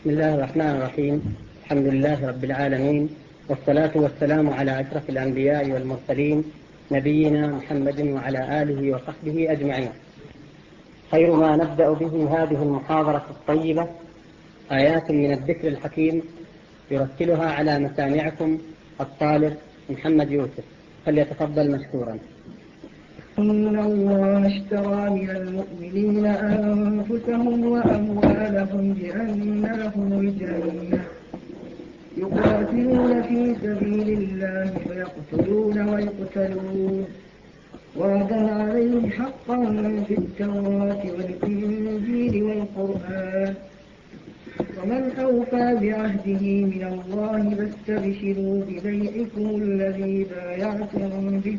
بسم الله الرحمن الرحيم الحمد لله رب العالمين والصلاة والسلام على أشرف الأنبياء والمرسلين نبينا محمد وعلى آله وصحبه أجمعين خير ما نبدأ به هذه المحاضرة الطيبة آيات من الذكر الحكيم يرتلها على مسامعكم الطالب محمد يوسف فليتفضل مشكورا إن الله اشترى من المؤمنين أنفسهم وأموالهم بأن لهم الجنة. يقاتلون في سبيل الله فيقتلون ويقتلون. وعدا عليهم حقا في التوراة والإنجيل والقرآن. ومن أوفى بعهده من الله فاستبشروا ببيعكم الذي بايعتم به.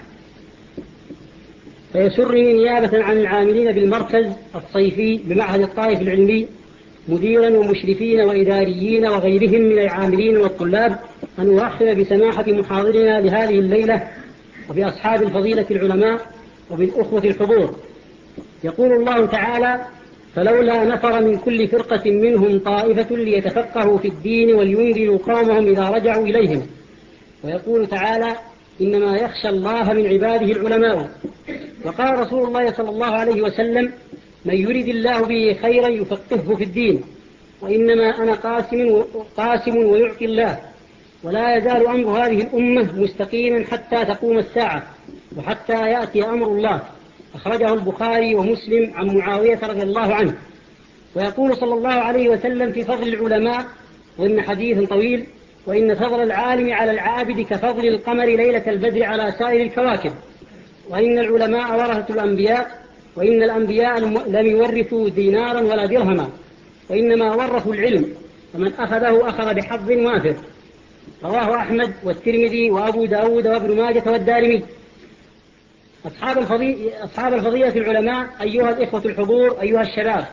فيسرني نيابة عن العاملين بالمركز الصيفي بمعهد الطائف العلمي مديرا ومشرفين وإداريين وغيرهم من العاملين والطلاب أن أرحب بسماحة محاضرنا لهذه الليلة وبأصحاب الفضيلة العلماء وبالأخوة الحضور. يقول الله تعالى فلولا نفر من كل فرقة منهم طائفة ليتفقهوا في الدين ولينذروا قومهم إذا رجعوا إليهم. ويقول تعالى إنما يخشى الله من عباده العلماء. وقال رسول الله صلى الله عليه وسلم من يريد الله به خيرا يفقهه في الدين وإنما أنا قاسم, قاسم ويعطي الله ولا يزال أمر هذه الأمة مستقيما حتى تقوم الساعة وحتى يأتي أمر الله. أخرجه البخاري ومسلم عن معاوية رضي الله عنه. ويقول صلى الله عليه وسلم في فضل العلماء وإن حديث طويل وإن فضل العالم على العابد كفضل القمر ليلة البدر على سائر الكواكب. وإن العلماء ورثة الأنبياء وإن الأنبياء لم يورثوا دينارا ولا درهما وإنما ورثوا العلم فمن أخذه أخذ بحظ وافر. رواه أحمد والترمذي وأبو داود وابن ماجة والدارمي. أصحاب, الفضي... أصحاب الفضية العلماء أيها الإخوة الحضور أيها الشباب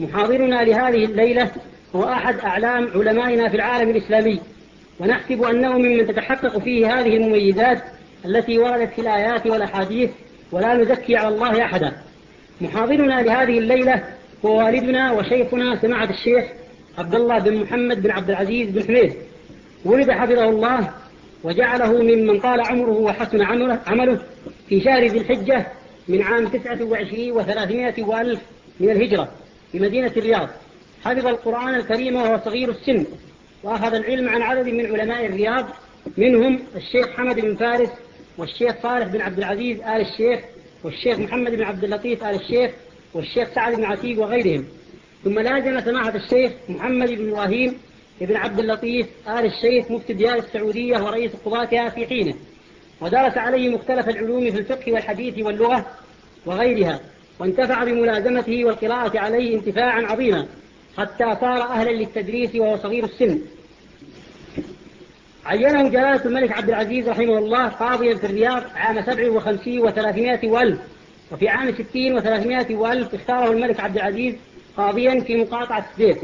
محاضرنا لهذه الليلة هو أحد أعلام علمائنا في العالم الإسلامي ونحسب أنه ممن تتحقق فيه هذه المميزات التي وردت في الآيات والأحاديث ولا نزكي على الله أحدا. محاضرنا لهذه الليلة هو والدنا وشيخنا سماعة الشيخ عبد الله بن محمد بن عبد العزيز بن حميد. ولد حفظه الله وجعله ممن طال عمره وحسن عمله في شهر ذي الحجة من عام 29 و300 وألف من الهجرة في مدينة الرياض. حفظ القرآن الكريم وهو صغير السن وأخذ العلم عن عدد من علماء الرياض منهم الشيخ حمد بن فارس والشيخ صالح بن عبد العزيز آل الشيخ والشيخ محمد بن عبد اللطيف آل الشيخ والشيخ سعد بن عتيق وغيرهم. ثم لازم سماحة الشيخ محمد بن إبراهيم بن عبد اللطيف آل الشيخ مفتي ديار السعودية ورئيس قضاتها في حينه. ودرس عليه مختلف العلوم في الفقه والحديث واللغة وغيرها وانتفع بملازمته والقراءة عليه انتفاعا عظيما حتى صار أهلا للتدريس وهو صغير السن. عينه جلالة الملك عبد العزيز رحمه الله قاضيا في الرياض عام 57 و300 وألف. وفي عام 60 و300 وألف اختاره الملك عبد العزيز قاضيا في مقاطعة الزيت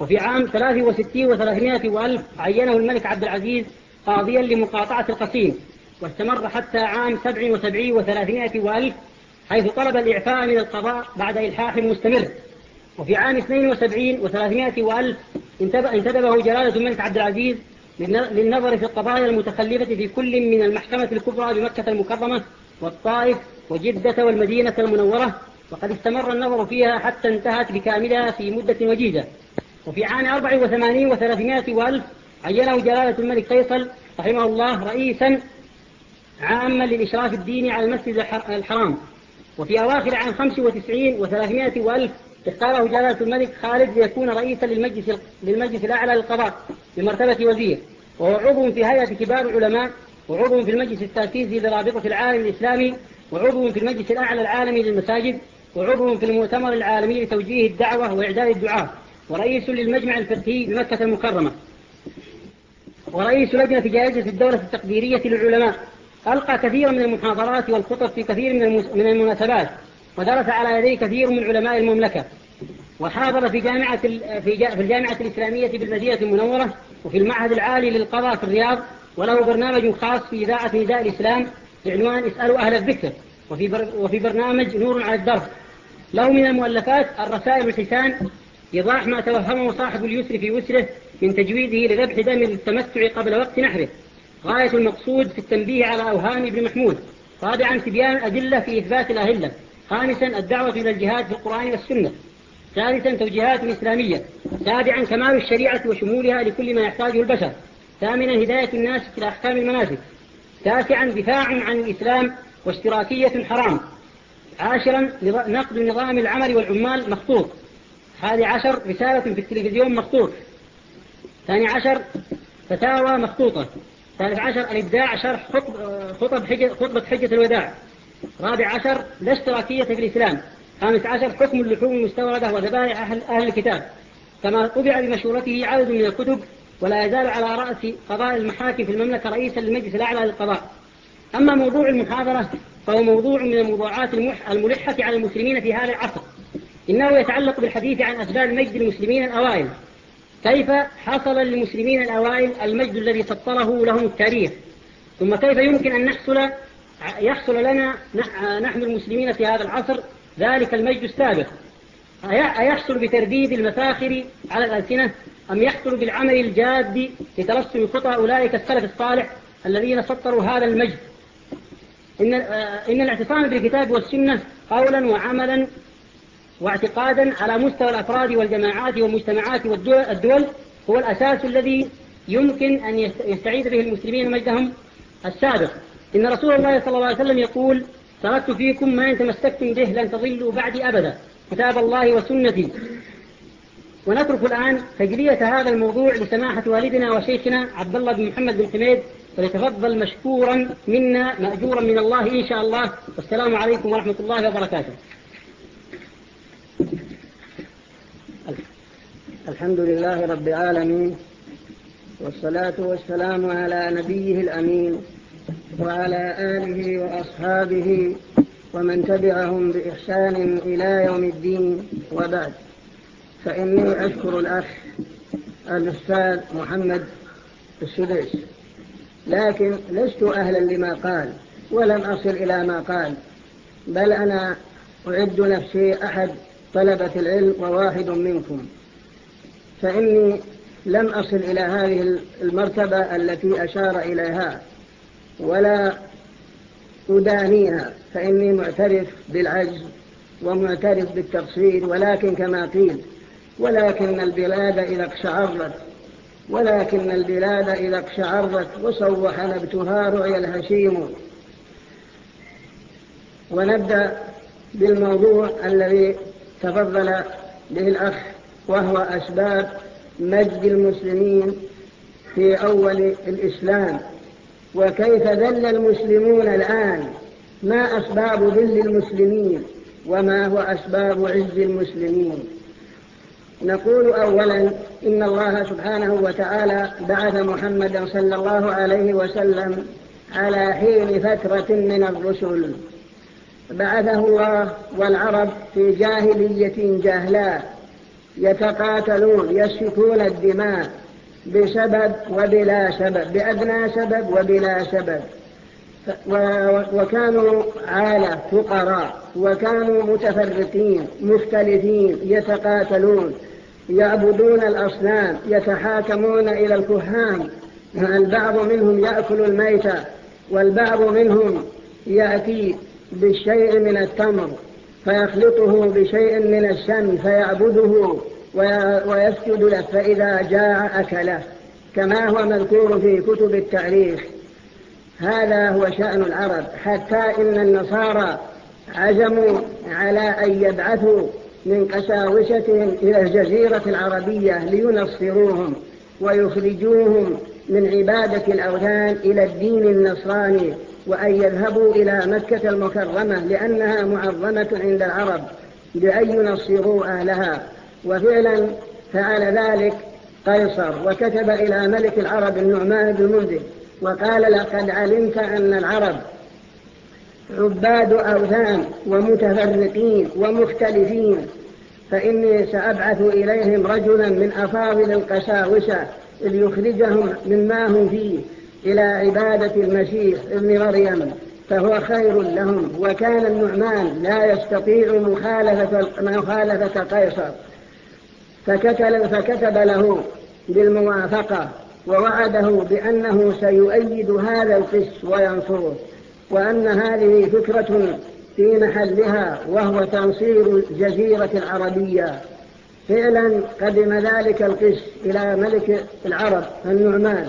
وفي عام 63 و300 وألف عينه الملك عبد العزيز قاضيا لمقاطعة القصيم. واستمر حتى عام 77 و300 وألف حيث طلب الإعفاء من القضاء بعد إلحاح مستمر. وفي عام 72 و300 وألف انتدبه جلالة الملك عبد العزيز للنظر في القضايا المتخلفة في كل من المحكمة الكبرى بمكة المكرمة والطائف وجدة والمدينة المنورة وقد استمر النظر فيها حتى انتهت بكاملها في مدة وجيزة. وفي عام 84 و300 وألف عينه جلالة الملك فيصل رحمه الله رئيسا عاما للإشراف الديني على المسجد الحرام. وفي أواخر عام 95 و300 وألف اختاره جلالة الملك خالد ليكون رئيسا للمجلس للمجلس الأعلى للقضاء بمرتبة وزير. وهو عضو في هيئة كبار العلماء وعضو في المجلس التأسيسي لرابطة العالم الإسلامي وعضو في المجلس الأعلى العالمي للمساجد وعضو في المؤتمر العالمي لتوجيه الدعوة وإعداد الدعاء ورئيس للمجمع الفقهي بمكة المكرمة. ورئيس لجنة جائزة الدولة التقديرية للعلماء. ألقى كثيرا من المحاضرات والخطط في كثير من المناسبات. ودرس على يديه كثير من علماء المملكة. وحاضر في جامعة في الجامعة الإسلامية بالمدينة المنورة وفي المعهد العالي للقضاء في الرياض وله برنامج خاص في إذاعة نداء الإسلام بعنوان اسألوا أهل الذكر وفي وفي برنامج نور على الدرس له من المؤلفات الرسائل الحسان إيضاح ما توهمه صاحب اليسر في وسره من تجويده لذبح دم للتمتع قبل وقت نحره. غاية المقصود في التنبيه على أوهام ابن محمود. طابعا تبيان أدلة في إثبات الأهلة. خامسا الدعوة إلى الجهاد بالقرآن والسنة. ثالثا توجيهات إسلامية. سابعا كمال الشريعة وشمولها لكل ما يحتاجه البشر. ثامنا هداية الناس إلى أحكام المناسك تاسعا دفاع عن الإسلام واشتراكية حرام. عاشرا نقد نظام العمل والعمال مخطوط. هذه عشر رسالة في التلفزيون مخطوط. ثاني عشر فتاوى مخطوطة. ثالث عشر الإبداع شرح خطب حجة خطبة حجة الوداع. رابع عشر لا اشتراكية في الإسلام. خامس عشر حكم اللحوم المستوردة وذبائح أهل, أهل الكتاب. كما طبع بمشورته عدد من الكتب ولا يزال على رأس قضاء المحاكم في المملكة رئيسا للمجلس الأعلى للقضاء. أما موضوع المحاضرة فهو موضوع من الموضوعات الملحة على المسلمين في هذا العصر. إنه يتعلق بالحديث عن أسباب مجد المسلمين الأوائل. كيف حصل للمسلمين الأوائل المجد الذي سطره لهم التاريخ؟ ثم كيف يمكن أن نحصل يحصل لنا آه، نحن المسلمين في هذا العصر ذلك المجد السابق. أيحصل بترديد المساخر على الألسنة؟ أم يحصل بالعمل الجاد لتلصم خطى أولئك السلف الصالح الذين سطروا هذا المجد؟ إن, آه، إن الاعتصام بالكتاب والسنة قولا وعملا واعتقادا على مستوى الأفراد والجماعات والمجتمعات والدول هو الأساس الذي يمكن أن يستعيد به المسلمين مجدهم السابق. إن رسول الله صلى الله عليه وسلم يقول تركت فيكم ما إن تمسكتم به لن تضلوا بعدي أبدا. كتاب الله وسنتي. ونترك الآن تجلية هذا الموضوع لسماحة والدنا وشيخنا عبد الله بن محمد بن حميد فليتفضل مشكورا منا مأجورا من الله إن شاء الله. والسلام عليكم ورحمة الله وبركاته. الحمد لله رب العالمين والصلاة والسلام على نبيه الأمين. وعلى آله وأصحابه ومن تبعهم بإحسان إلى يوم الدين وبعد. فإني أشكر الأخ الأستاذ محمد السديس. لكن لست أهلا لما قال ولم أصل إلى ما قال. بل أنا أعد نفسي أحد طلبة العلم وواحد منكم. فإني لم أصل إلى هذه المرتبة التي أشار إليها. ولا أدانيها فإني معترف بالعجز ومعترف بالتقصير ولكن كما قيل ولكن البلاد إذا اقشعرت ولكن البلاد إذا اقشعرت وصوح نبتها رعي الهشيم. ونبدأ بالموضوع الذي تفضل به الأخ وهو أسباب مجد المسلمين في أول الإسلام. وكيف ذل المسلمون الآن؟ ما أسباب ذل المسلمين وما هو أسباب عز المسلمين؟ نقول أولا إن الله سبحانه وتعالى بعث محمدا صلى الله عليه وسلم على حين فترة من الرسل. بعثه الله والعرب في جاهلية جهلاء يتقاتلون يسفكون الدماء. بسبب وبلا سبب بأدنى سبب وبلا سبب. وكانوا عالة فقراء وكانوا متفرقين مختلفين يتقاتلون يعبدون الأصنام يتحاكمون إلى الكهان. البعض منهم يأكل الميتة والبعض منهم يأتي بالشيء من التمر فيخلطه بشيء من السم فيعبده. ويسجد له فإذا جاع أكله كما هو مذكور في كتب التاريخ هذا هو شأن العرب حتى إن النصارى عزموا على أن يبعثوا من قساوستهم إلى الجزيرة العربية لينصروهم ويخرجوهم من عبادة الأوثان إلى الدين النصراني وأن يذهبوا إلى مكة المكرمة لأنها معظمة عند العرب لأن ينصروا أهلها. وفعلا فعل ذلك قيصر وكتب إلى ملك العرب النعمان بن مهدي وقال لقد علمت أن العرب عباد أوثان ومتفرقين ومختلفين فإني سأبعث إليهم رجلا من أفاضل القساوسة ليخرجهم مما هم فيه إلى عبادة المسيح ابن مريم فهو خير لهم وكان النعمان لا يستطيع مخالفة, مخالفة قيصر. فكتب فكتب له بالموافقة ووعده بأنه سيؤيد هذا القس وينصره. وأن هذه فكرة في محلها وهو تنصير الجزيرة العربية. فعلا قدم ذلك القس إلى ملك العرب النعمان.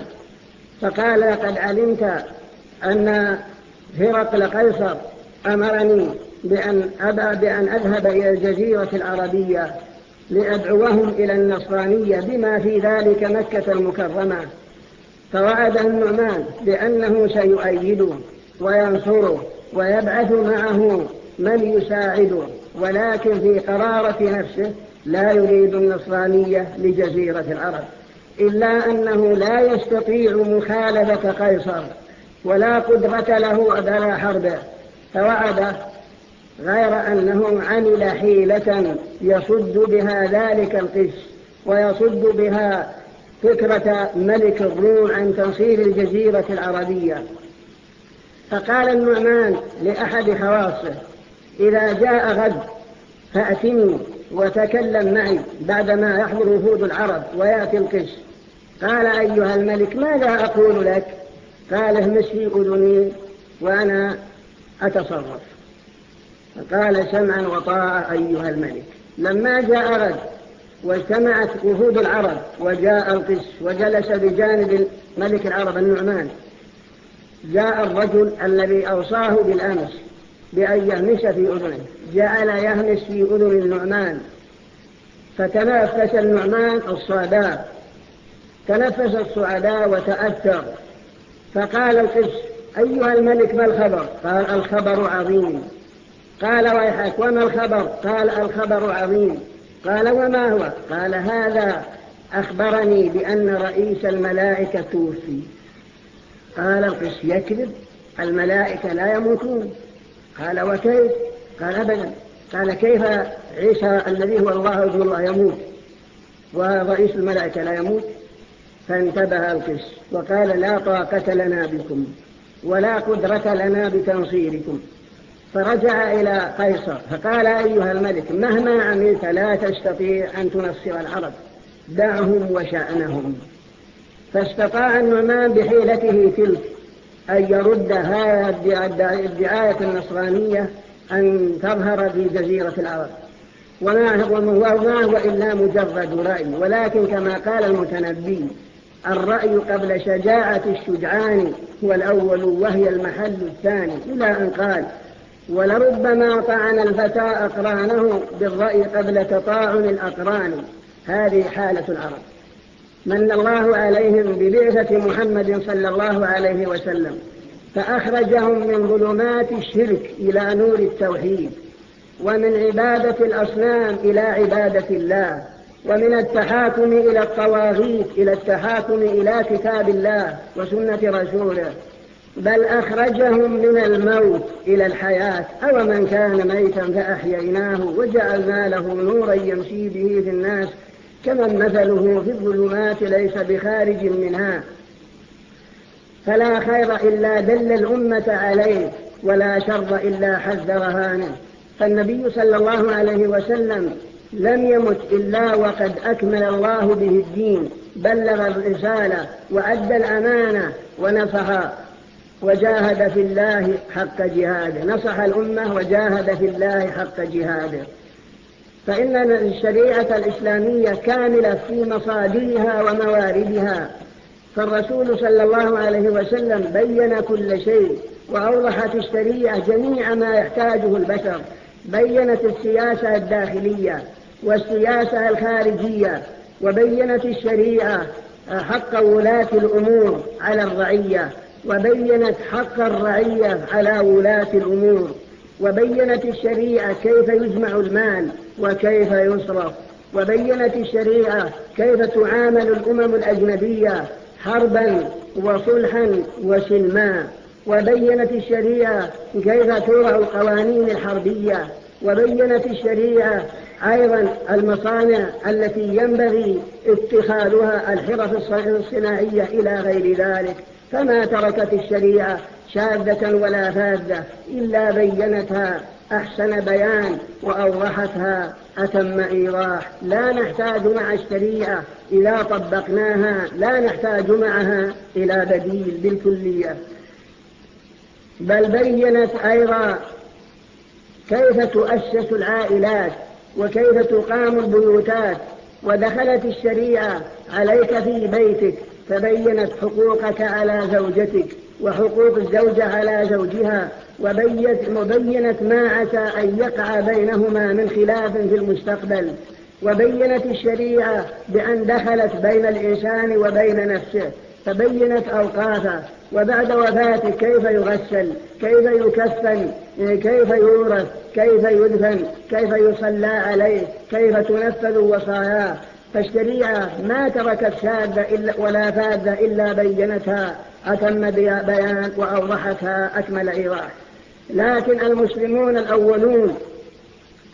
فقال قد علمت أن هرقل قيصر أمرني بأن, أبى بأن أذهب إلى الجزيرة العربية. لأدعوهم إلى النصرانية بما في ذلك مكة المكرمة. فوعد النعمان بأنه سيؤيده وينصره ويبعث معه من يساعده ولكن في قرارة نفسه لا يريد النصرانية لجزيرة العرب إلا أنه لا يستطيع مخالفة قيصر ولا قدرة له أبلا حربه. فوعد غير أنه عمل حيلة يصد بها ذلك القش ويصد بها فكرة ملك الروم عن تنصير الجزيرة العربية. فقال النعمان لأحد حواصه إذا جاء غد فأتني وتكلم معي بعدما يحضر وفود العرب ويأتي القش قال أيها الملك ماذا أقول لك؟ قال اهمسي أذني وأنا أتصرف. فقال سمعا وطاعة أيها الملك. لما جاء رد واجتمعت وفود العرب وجاء القس وجلس بجانب ملك العرب النعمان. جاء الرجل الذي أوصاه بالأمس بأن يهمس في أذنه. جعل يهمس في أذن النعمان. فتنفس النعمان الصعداء. تنفس الصعداء وتأثر. فقال القس أيها الملك ما الخبر؟ قال الخبر عظيم. قال ويحك وما الخبر؟ قال الخبر عظيم. قال وما هو؟ قال هذا أخبرني بأن رئيس الملائكة توفي. قال القس يكذب؟ الملائكة لا يموتون. قال وكيف؟ قال أبدا. قال كيف عيسى الذي هو الله ابن الله يموت؟ ورئيس الملائكة لا يموت؟ فانتبه القس وقال لا طاقة لنا بكم ولا قدرة لنا بتنصيركم. فرجع إلى قيصر فقال أيها الملك مهما عملت لا تستطيع أن تنصر العرب. دعهم وشأنهم. فاستطاع النعمان بحيلته تلك أن يرد هذا الدعاية النصرانية أن تظهر في جزيرة العرب. وما هو إلا مجرد رأي ولكن كما قال المتنبي الرأي قبل شجاعة الشجعان هو الأول وهي المحل الثاني. إلى أن قال ولربما طعن الفتى أقرانه بالرأي قبل تطاعن الأقران. هذه حالة العرب. من الله عليهم ببعثة محمد صلى الله عليه وسلم فأخرجهم من ظلمات الشرك إلى نور التوحيد ومن عبادة الأصنام إلى عبادة الله ومن التحاكم إلى الطواغيت إلى التحاكم إلى كتاب الله وسنة رسوله. بل أخرجهم من الموت إلى الحياة. أو من كان ميتا فأحييناه وجعلنا له نورا يمشي به في الناس. كمن مثله في الظلمات ليس بخارج منها. فلا خير إلا دل الأمة عليه ولا شر إلا حذرها منه. فالنبي صلى الله عليه وسلم لم يمت إلا وقد أكمل الله به الدين. بلغ الرسالة وأدى الأمانة ونفها وجاهد في الله حق جهاده نصح الأمة وجاهد في الله حق جهاده فإن الشريعة الإسلامية كاملة في مصادرها ومواردها. فالرسول صلى الله عليه وسلم بين كل شيء وأوضحت الشريعة جميع ما يحتاجه البشر. بينت السياسة الداخلية والسياسة الخارجية وبينت الشريعة حق ولاة الأمور على الرعية. وبينت حق الرعية على ولاة الأمور وبينت الشريعة كيف يجمع المال وكيف يصرف وبينت الشريعة كيف تعامل الأمم الأجنبية حربا وصلحا وسلما وبينت الشريعة كيف ترع القوانين الحربية وبينت الشريعة أيضا المصانع التي ينبغي اتخاذها الحرف الصناعية إلى غير ذلك. فما تركت الشريعة شاذة ولا فاذة إلا بينتها أحسن بيان وأوضحتها. أتم إيضاح لا نحتاج مع الشريعة إذا طبقناها لا نحتاج معها إلى بديل بالكلية. بل بينت أيضا كيف تؤسس العائلات وكيف تقام البيوتات ودخلت الشريعة عليك في بيتك. فبينت حقوقك على زوجتك وحقوق الزوجة على زوجها وبينت ما عسى أن يقع بينهما من خلاف في المستقبل. وبينت الشريعة بأن دخلت بين الإنسان وبين نفسه فبينت أوقافه وبعد وفاته كيف يغسل كيف يكفن كيف يورث كيف يدفن كيف يصلى عليه كيف تنفذ وصاياه. فالشريعة ما تركت شاذة إلا ولا فاذة إلا بينتها أتم بيان وأوضحتها أكمل إيضاح. لكن المسلمون الأولون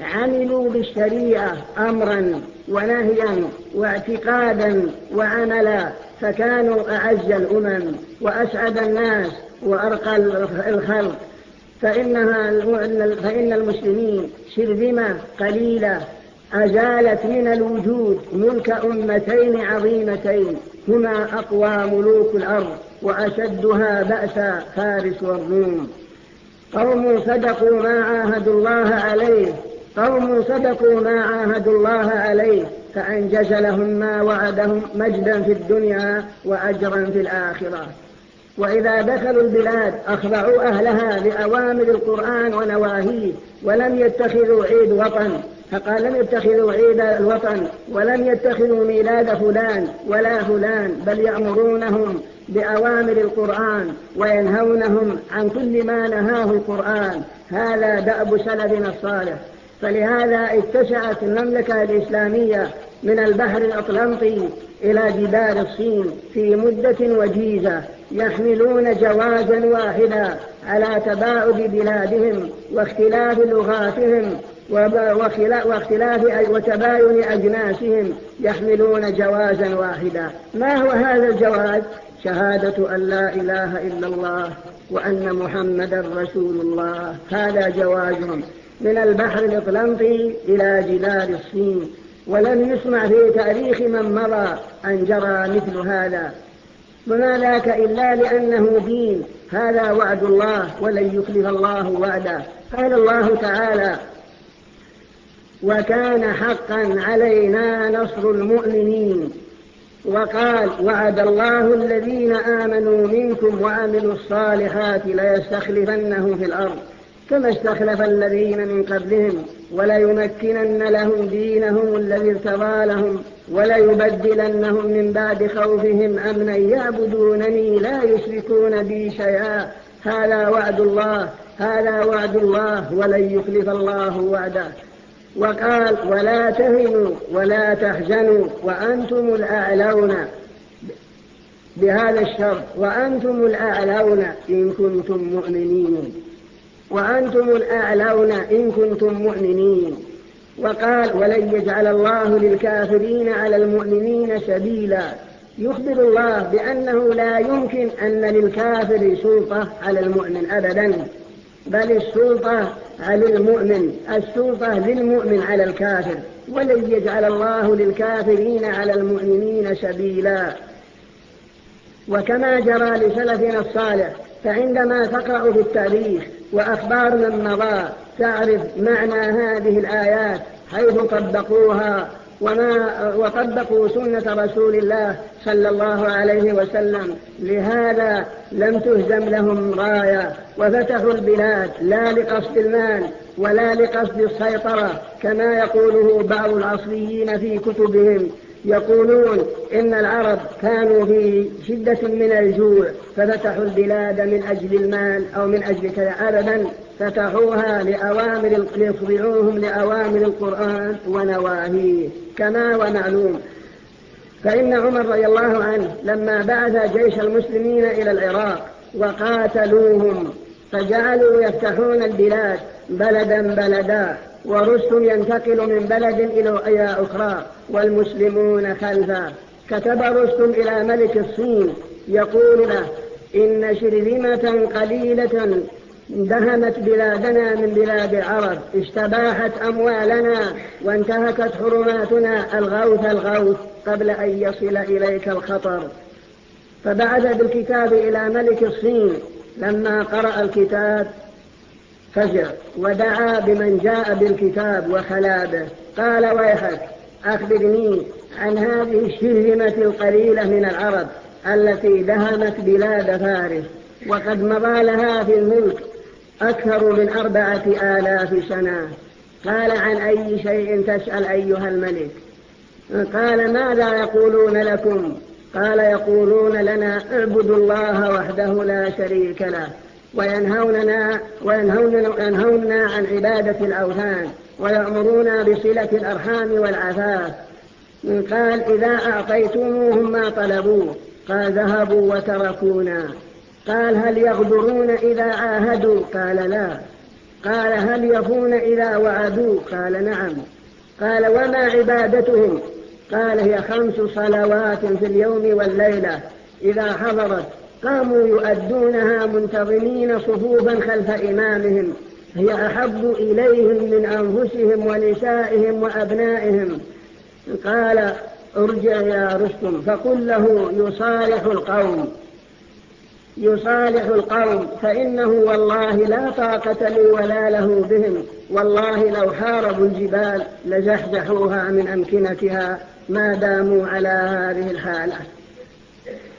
عملوا بالشريعة أمرا ونهيا واعتقادا وعملا فكانوا أعز الأمم وأسعد الناس وأرقى الخلق. فإنها فإن المسلمين شرذمة قليلة أزالت من الوجود ملك أمتين عظيمتين هما أقوى ملوك الأرض وأشدها بأسا فارس والروم. قوم صدقوا ما عاهدوا الله عليه قوم صدقوا ما عاهدوا الله عليه فأنجز لهم ما وعدهم مجدا في الدنيا وأجرا في الآخرة. وإذا دخلوا البلاد أخضعوا أهلها لأوامر القرآن ونواهيه ولم يتخذوا عيد وطن. فقال لم يتخذوا عيد الوطن ولم يتخذوا ميلاد فلان ولا فلان بل يأمرونهم بأوامر القرآن وينهونهم عن كل ما نهاه القرآن. هذا دأب سلبنا الصالح. فلهذا اتسعت المملكة الإسلامية من البحر الأطلنطي إلى جبال الصين في مدة وجيزة يحملون جوازا واحدا على تباعد بلادهم واختلاف لغاتهم واختلاف وتباين أجناسهم يحملون جوازا واحدا. ما هو هذا الجواز؟ شهادة أن لا إله إلا الله وأن محمدا رسول الله. هذا جوازهم من البحر الأطلنطي إلى جبال الصين. ولم يسمع في تاريخ من مضى أن جرى مثل هذا. وما ذاك إلا لأنه دين. هذا وعد الله ولن يخلف الله وعده. قال الله تعالى وكان حقا علينا نصر المؤمنين. وقال وعد الله الذين آمنوا منكم وعملوا الصالحات ليستخلفنهم في الأرض كما استخلف الذين من قبلهم وليمكنن لهم دينهم الذي ارتضى لهم وليبدلنهم من بعد خوفهم أمنا يعبدونني لا يشركون بي شيئا. هذا وعد الله هذا وعد الله ولن يخلف الله وعده. وقال ولا تهنوا ولا تحزنوا وأنتم الأعلون بهذا الشر وأنتم الأعلون إن كنتم مؤمنين وأنتم الأعلون إن كنتم مؤمنين وقال ولن يجعل الله للكافرين على المؤمنين سبيلا يخبر الله بأنه لا يمكن أن للكافر سلطة على المؤمن أبداً بل السلطة على المؤمن السلطة للمؤمن على الكافر ولن يجعل الله للكافرين على المؤمنين سبيلا. وكما جرى لسلفنا الصالح فعندما تقرأ في التاريخ وأخبار من مضى تعرف معنى هذه الآيات حيث طبقوها. وما وطبقوا سنة رسول الله صلى الله عليه وسلم. لهذا لم تهزم لهم راية. وفتحوا البلاد لا لقصد المال ولا لقصد السيطرة كما يقوله بعض العصريين في كتبهم. يقولون إن العرب كانوا في شدة من الجوع ففتحوا البلاد من أجل المال أو من أجل كذا. أبدا فتحوها لأوامر ليخضعوهم لأوامر القرآن ونواهيه كما ومعلوم. فإن عمر رضي الله عنه لما بعث جيش المسلمين إلى العراق وقاتلوهم فجعلوا يفتحون البلاد بلدا بلدا ورسل ينتقل من بلد إلى أخرى والمسلمون خلفا كتب رسل إلى ملك الصين يقول له إن شرذمة قليلة دهمت بلادنا من بلاد العرب اشتباحت أموالنا وانتهكت حرماتنا الغوث الغوث قبل أن يصل إليك الخطر. فبعث بالكتاب إلى ملك الصين لما قرأ الكتاب فجر ودعا بمن جاء بالكتاب وخلا به. قال ويحك أخبرني عن هذه الشهمة القليلة من العرب التي دهمت بلاد فارس وقد مضى لها في الملك أكثر من أربعة آلاف سنة. قال عن أي شيء تسأل أيها الملك؟ قال ماذا يقولون لكم؟ قال يقولون لنا اعبدوا الله وحده لا شريك له وينهوننا, وينهوننا, وينهوننا عن عبادة الأوثان ويأمرونا بصلة الأرحام والعفاف قال إذا أعطيتموهم ما طلبوا قال ذهبوا وتركونا. قال هل يغدرون إذا عاهدوا؟ قال لا. قال هل يفون إذا وعدوا؟ قال نعم. قال وما عبادتهم؟ قال هي خمس صلوات في اليوم والليلة. إذا حضرت قاموا يؤدونها منتظمين صفوفا خلف إمامهم. هي أحب إليهم من أنفسهم ونسائهم وأبنائهم. قال ارجع يا رستم. فقل له يصالح القوم. يصالح القوم فإنه والله لا طاقة لي ولا له بهم. والله لو حاربوا الجبال لجحجحوها من أمكنتها ما داموا على هذه الحالة.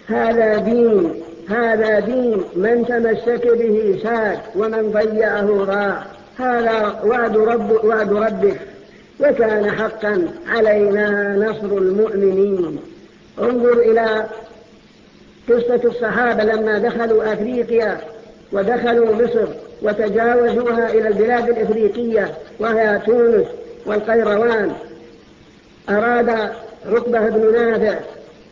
هذا دين هذا دين من تمسك به ساد ومن ضيعه راع. هذا وعد, رب وعد ربك وكان حقا علينا نصر المؤمنين. انظر إلى قصة الصحابة لما دخلوا أفريقيا ودخلوا مصر وتجاوزوها إلى البلاد الإفريقية وهي تونس والقيروان. أراد ركبة بن نافع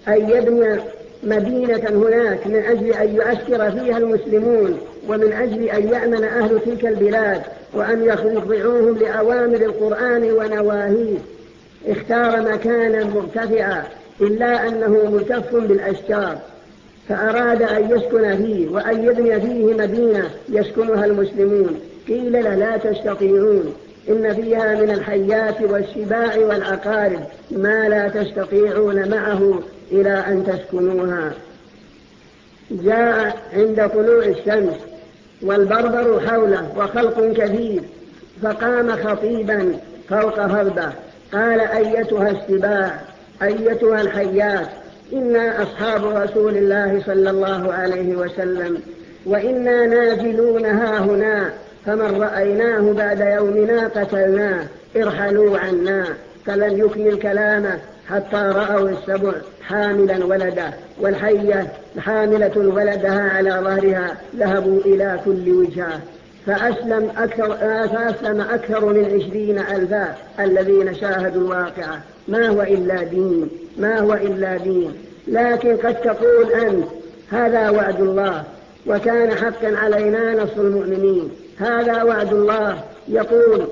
أن يبني مدينة هناك من أجل أن يؤثر فيها المسلمون ومن أجل أن يأمن أهل تلك البلاد وأن يخضعوهم لأوامر القرآن ونواهيه. اختار مكانا مرتفعا إلا أنه ملتف بالأشجار. فأراد أن يسكن فيه وأن يبني فيه مدينة يسكنها المسلمون. قيل له لا تستطيعون. إن فيها من الحيات والشباع والعقارب ما لا تستطيعون معه إلى أن تسكنوها. جاء عند طلوع الشمس والبربر حوله وخلق كثير فقام خطيبا فوق هربة. قال أيتها السباع أيتها الحيات إنا أصحاب رسول الله صلى الله عليه وسلم وإنا ناجلون هاهنا فمن رأيناه بعد يومنا قتلناه ارحلوا عنا فلم يكمل كلامه حتى رأوا السبع حاملا ولده والحية حاملة ولدها على ظهرها ذهبوا إلى كل وجهه فأسلم أكثر, فأسلم أكثر من عشرين ألفا الذين شاهدوا الواقعة ما هو إلا دين ما هو إلا دين. لكن قد تقول أنت هذا وعد الله. وكان حقا علينا نصر المؤمنين. هذا وعد الله. يقول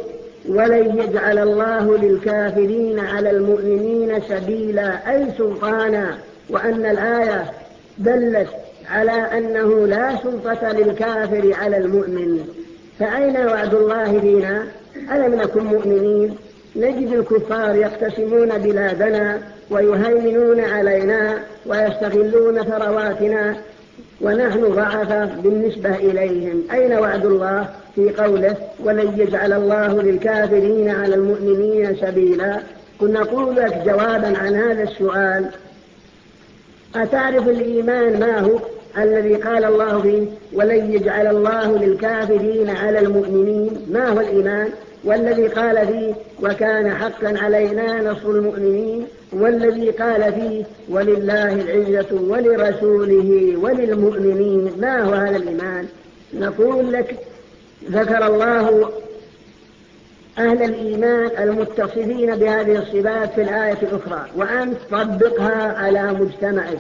ولن يجعل الله للكافرين على المؤمنين سبيلا أي سلطانا. وأن الآية دلت على أنه لا سلطة للكافر على المؤمن. فأين وعد الله فينا ألم نكن مؤمنين؟ نجد الكفار يقتسمون بلادنا ويهيمنون علينا ويستغلون ثرواتنا ونحن ضعفاء بالنسبة إليهم. أين وعد الله؟ في قوله ولن يجعل الله للكافرين على المؤمنين سبيلا كنا نقول لك جوابا عن هذا السؤال. أتعرف الإيمان ما هو؟ الذي قال الله فيه ولن يجعل الله للكافرين على المؤمنين ما هو الإيمان؟ والذي قال فيه وكان حقا علينا نصر المؤمنين والذي قال فيه ولله العزة ولرسوله وللمؤمنين. ما هو هذا الإيمان؟ نقول لك ذكر الله أهل الإيمان المتصفين بهذه الصفات في الآية الأخرى. وأنت طبقها على مجتمعك.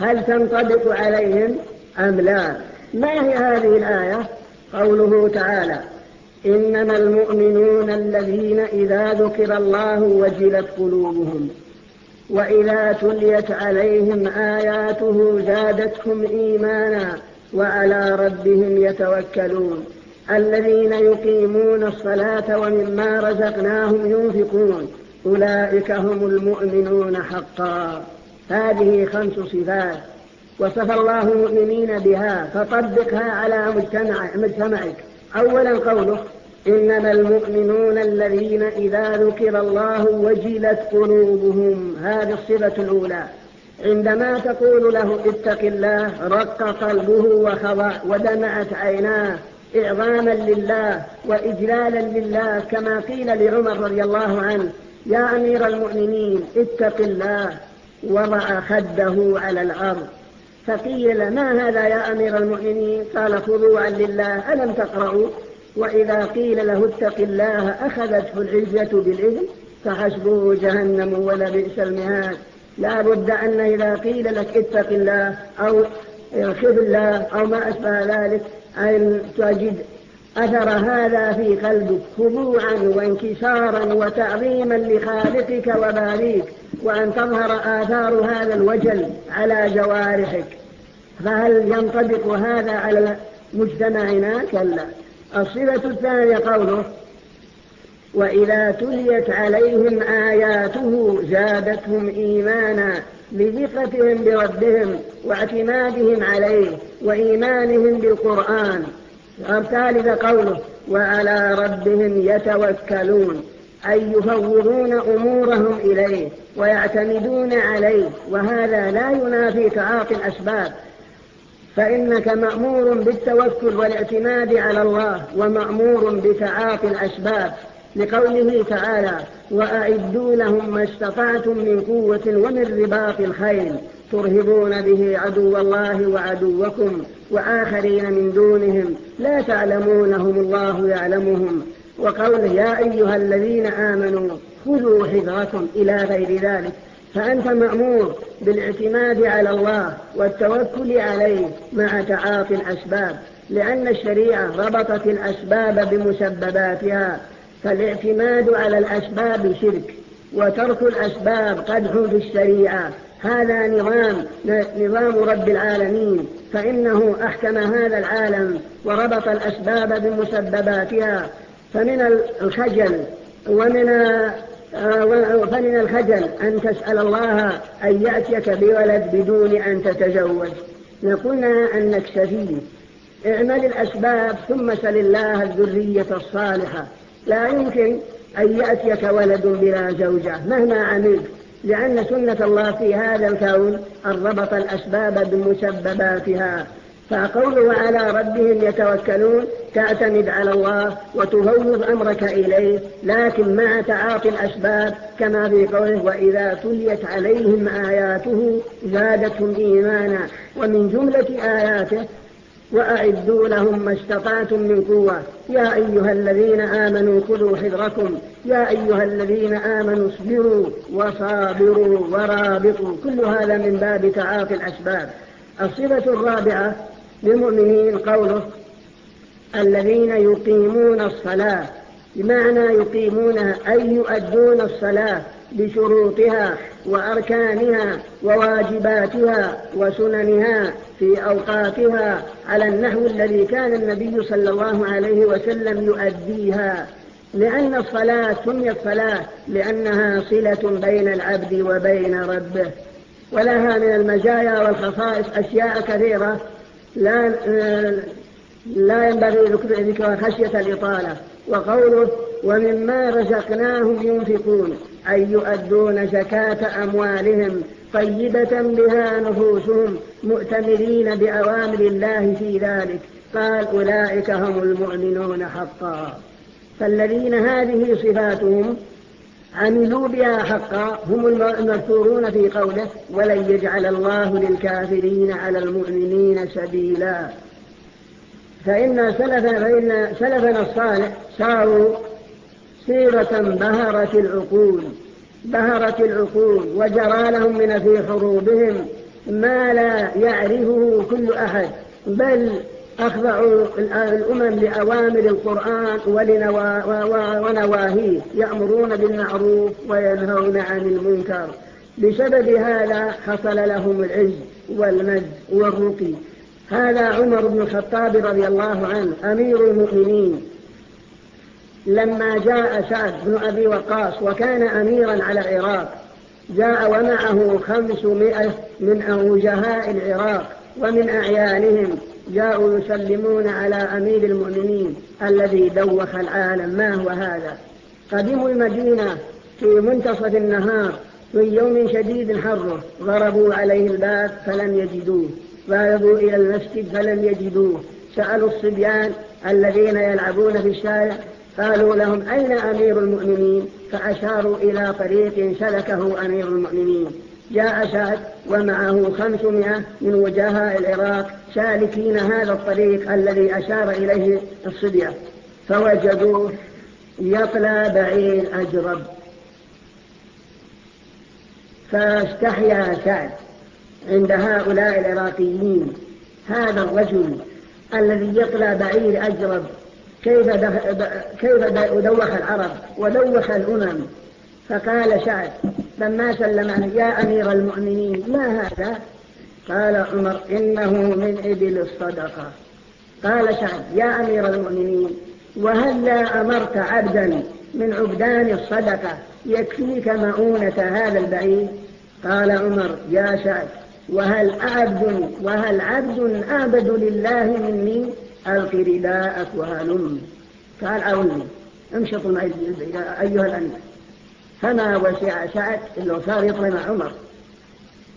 هل تنطبق عليهم أم لا؟ ما هي هذه الآية؟ قوله تعالى إنما المؤمنون الذين إذا ذكر الله وجلت قلوبهم وإذا تليت عليهم آياته زادتهم إيمانا وعلى ربهم يتوكلون. الذين يقيمون الصلاة ومما رزقناهم ينفقون أولئك هم المؤمنون حقا. هذه خمس صفات وصف الله المؤمنين بها فطبقها على مجتمعك. أولا قوله إنما المؤمنون الذين إذا ذكر الله وجلت قلوبهم هذه الصفة الأولى. عندما تقول له اتق الله رق قلبه وخضع ودمعت عيناه إعظاما لله وإجلالا لله كما قيل لعمر رضي الله عنه يا أمير المؤمنين اتق الله. وضع خده على الأرض. فقيل ما هذا يا أمير المؤمنين؟ قال خضوعا لله. ألم تقرأوا؟ وإذا قيل له اتق الله أخذته العزة بالإذن فحسبه جهنم ولبئس المهاد. لا بد أن إذا قيل لك اتق الله أو خذ الله أو ما أشبه ذلك أن تجد أثر هذا في قلبك خضوعا وانكسارا وتعظيما لخالقك وباريك وأن تظهر آثار هذا الوجل على جوارحك. فهل ينطبق هذا على مجتمعنا؟ كلا. الصفة الثانية قوله وإذا تليت عليهم آياته زادتهم إيمانا لذقتهم بربهم واعتمادهم عليه وإيمانهم بالقرآن. ثالث قوله وعلى ربهم يتوكلون. أي يفوضون أمورهم إليه ويعتمدون عليه وهذا لا ينافي تعاطي الأسباب. فإنك مأمور بالتوكل والاعتماد على الله ومأمور بتعاطي الأسباب لقوله تعالى وأعدوا لهم ما استطعتم من قوة ومن رباط الخيل ترهبون به عدو الله وعدوكم وآخرين من دونهم لا تعلمونهم الله يعلمهم وقوله يا أيها الذين آمنوا خذوا حذركم إلى غير ذلك فأنت مأمور بالاعتماد على الله والتوكل عليه مع تعاطي الأسباب لأن الشريعة ربطت الأسباب بمسبباتها فالاعتماد على الأسباب شرك وترك الأسباب قدح في الشريعة. هذا نظام نظام رب العالمين فإنه أحكم هذا العالم وربط الأسباب بمسبباتها. فمن الخجل ومن فمن الخجل أن تسأل الله أن يأتيك بولد بدون أن تتزوج. نقولنا أنك سفيه. اعمل الأسباب ثم سل الله الذرية الصالحة. لا يمكن أن يأتيك ولد بلا زوجة مهما عملت لأن سنة الله في هذا الكون أن ربط الأسباب بمسبباتها. فقوله وعلى ربهم يتوكلون تعتمد على الله وتفوض أمرك إليه لكن مع تعاطي الأسباب كما في قوله وإذا تليت عليهم آياته زادتهم إيمانا ومن جملة آياته وأعدوا لهم ما استطعتم من قوة. يا أيها الذين آمنوا خذوا حذركم. يا أيها الذين آمنوا اصبروا وصابروا ورابطوا. كل هذا من باب تعاطي الأسباب. الصفة الرابعة للمؤمنين قوله الذين يقيمون الصلاة بمعنى يقيمونها أي يؤدون الصلاة بشروطها وأركانها وواجباتها وسننها في أوقاتها على النحو الذي كان النبي صلى الله عليه وسلم يؤديها. لأن الصلاة سميت صلاة لأنها صلة بين العبد وبين ربه ولها من المزايا والخصائص أشياء كثيرة لا لا ينبغي ذكر خشية الإطالة. وقوله ومما رزقناهم ينفقون أي يؤدون زكاة أموالهم طيبة بها نفوسهم مؤتمرين بأوامر الله في ذلك. قال أولئك هم المؤمنون حقا. فالذين هذه صفاتهم عملوا بها حقا هم المذكورون في قوله ولن يجعل الله للكافرين على المؤمنين سبيلا. فإن سلفنا, فإن سلفنا الصالح صاروا سيرة بهرت العقول بهرت العقول وجرى لهم من في حروبهم ما لا يعرفه كل أحد بل أخضعوا الأمم لأوامر القرآن ونواهيه يأمرون بالمعروف وينهون عن المنكر. بسبب هذا حصل لهم العز والمجد والرقي. هذا عمر بن الخطاب رضي الله عنه أمير المؤمنين. لما جاء سعد بن أبي وقاص وكان أميرا على العراق جاء ومعه خمسمائة من أوجهاء العراق ومن أعيانهم. جاءوا يسلمون على أمير المؤمنين الذي دوخ العالم. ما هو هذا؟ قدموا المدينة في منتصف النهار في يوم شديد حر ضربوا عليه الباب فلم يجدوه. ذهبوا إلى المسجد فلم يجدوه. سألوا الصبيان الذين يلعبون في الشارع. قالوا لهم أين أمير المؤمنين؟ فأشاروا إلى طريق سلكه أمير المؤمنين. جاء سعد ومعه خمسمائة من وجهاء العراق سالكين هذا الطريق الذي أشار إليه الصبية. فوجدوه يطلى بعير أجرب فاستحيا سعد عند هؤلاء العراقيين. هذا الرجل الذي يطلى بعير أجرب كيف, كيف دوخ العرب ودوخ الأمم؟ فقال سعد لما سلم عليه يا أمير المؤمنين ما هذا؟ قال عمر إنه من إبل الصدقة. قال سعد يا أمير المؤمنين وهلا أمرت عبدا من عبدان الصدقة يكفيك مؤونة هذا البعيد؟ قال عمر يا سعد وهل عبد وهل عبد أعبد لله مني؟ ألق رداءك وهلم. قال أولي امشطوا معي أيها الأنبياء فما وسع سعد إلا صار يطلع عمر.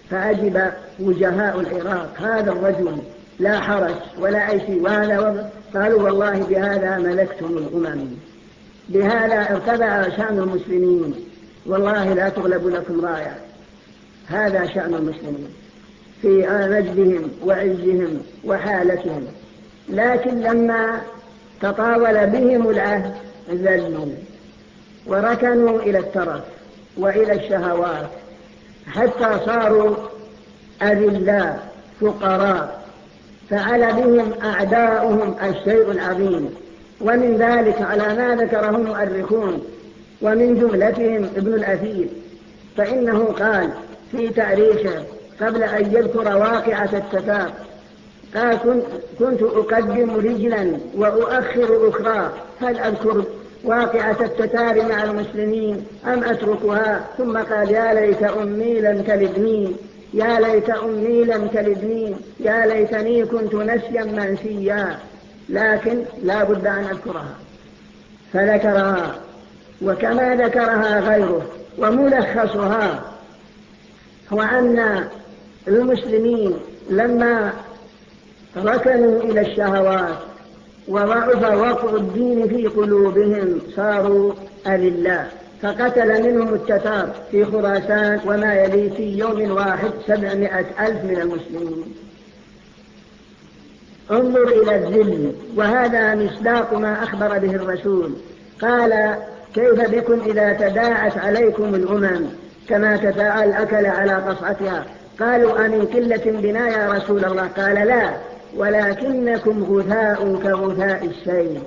فعجب وجهاء العراق. هذا الرجل لا حرس ولا عيشي وهذا قالوا والله بهذا ملكتم الأمم. بهذا ارتفع شأن المسلمين. والله لا تغلب لكم راية. هذا شأن المسلمين. في مجدهم وعزهم وحالتهم. لكن لما تطاول بهم العهد ذلوا. وركنوا إلى الترف وإلى الشهوات حتى صاروا أذلاء فقراء فعل بهم أعداؤهم الشيء العظيم. ومن ذلك على ما ذكره المؤرخون. ومن جملتهم ابن الأثير. فإنه قال في تاريخه قبل أن يذكر واقعة التفاق قال كنت أقدم رجلا وأؤخر أخرى. هل أذكر واقعة التتار مع المسلمين أم أتركها؟ ثم قال يا ليت أمي لم تلدني. يا ليت أمي لم تلدني. يا ليتني كنت نسيا منسيا. لكن لا بد أن أذكرها. فذكرها. وكما ذكرها غيره. وملخصها هو أن المسلمين لما ركنوا إلى الشهوات وضعف وقع الدين في قلوبهم صاروا الله فقتل منهم التتار في خراسان وما يلي في يوم واحد سبعمائة ألف من المسلمين. انظر إلى الذل وهذا مصداق ما أخبر به الرسول. قال كيف بكم إذا تداعت عليكم الأمم كما تداعى الأكل على قصعتها؟ قالوا أمن قلة بنا يا رسول الله؟ قال لا. ولكنكم غثاء كغثاء الشيء.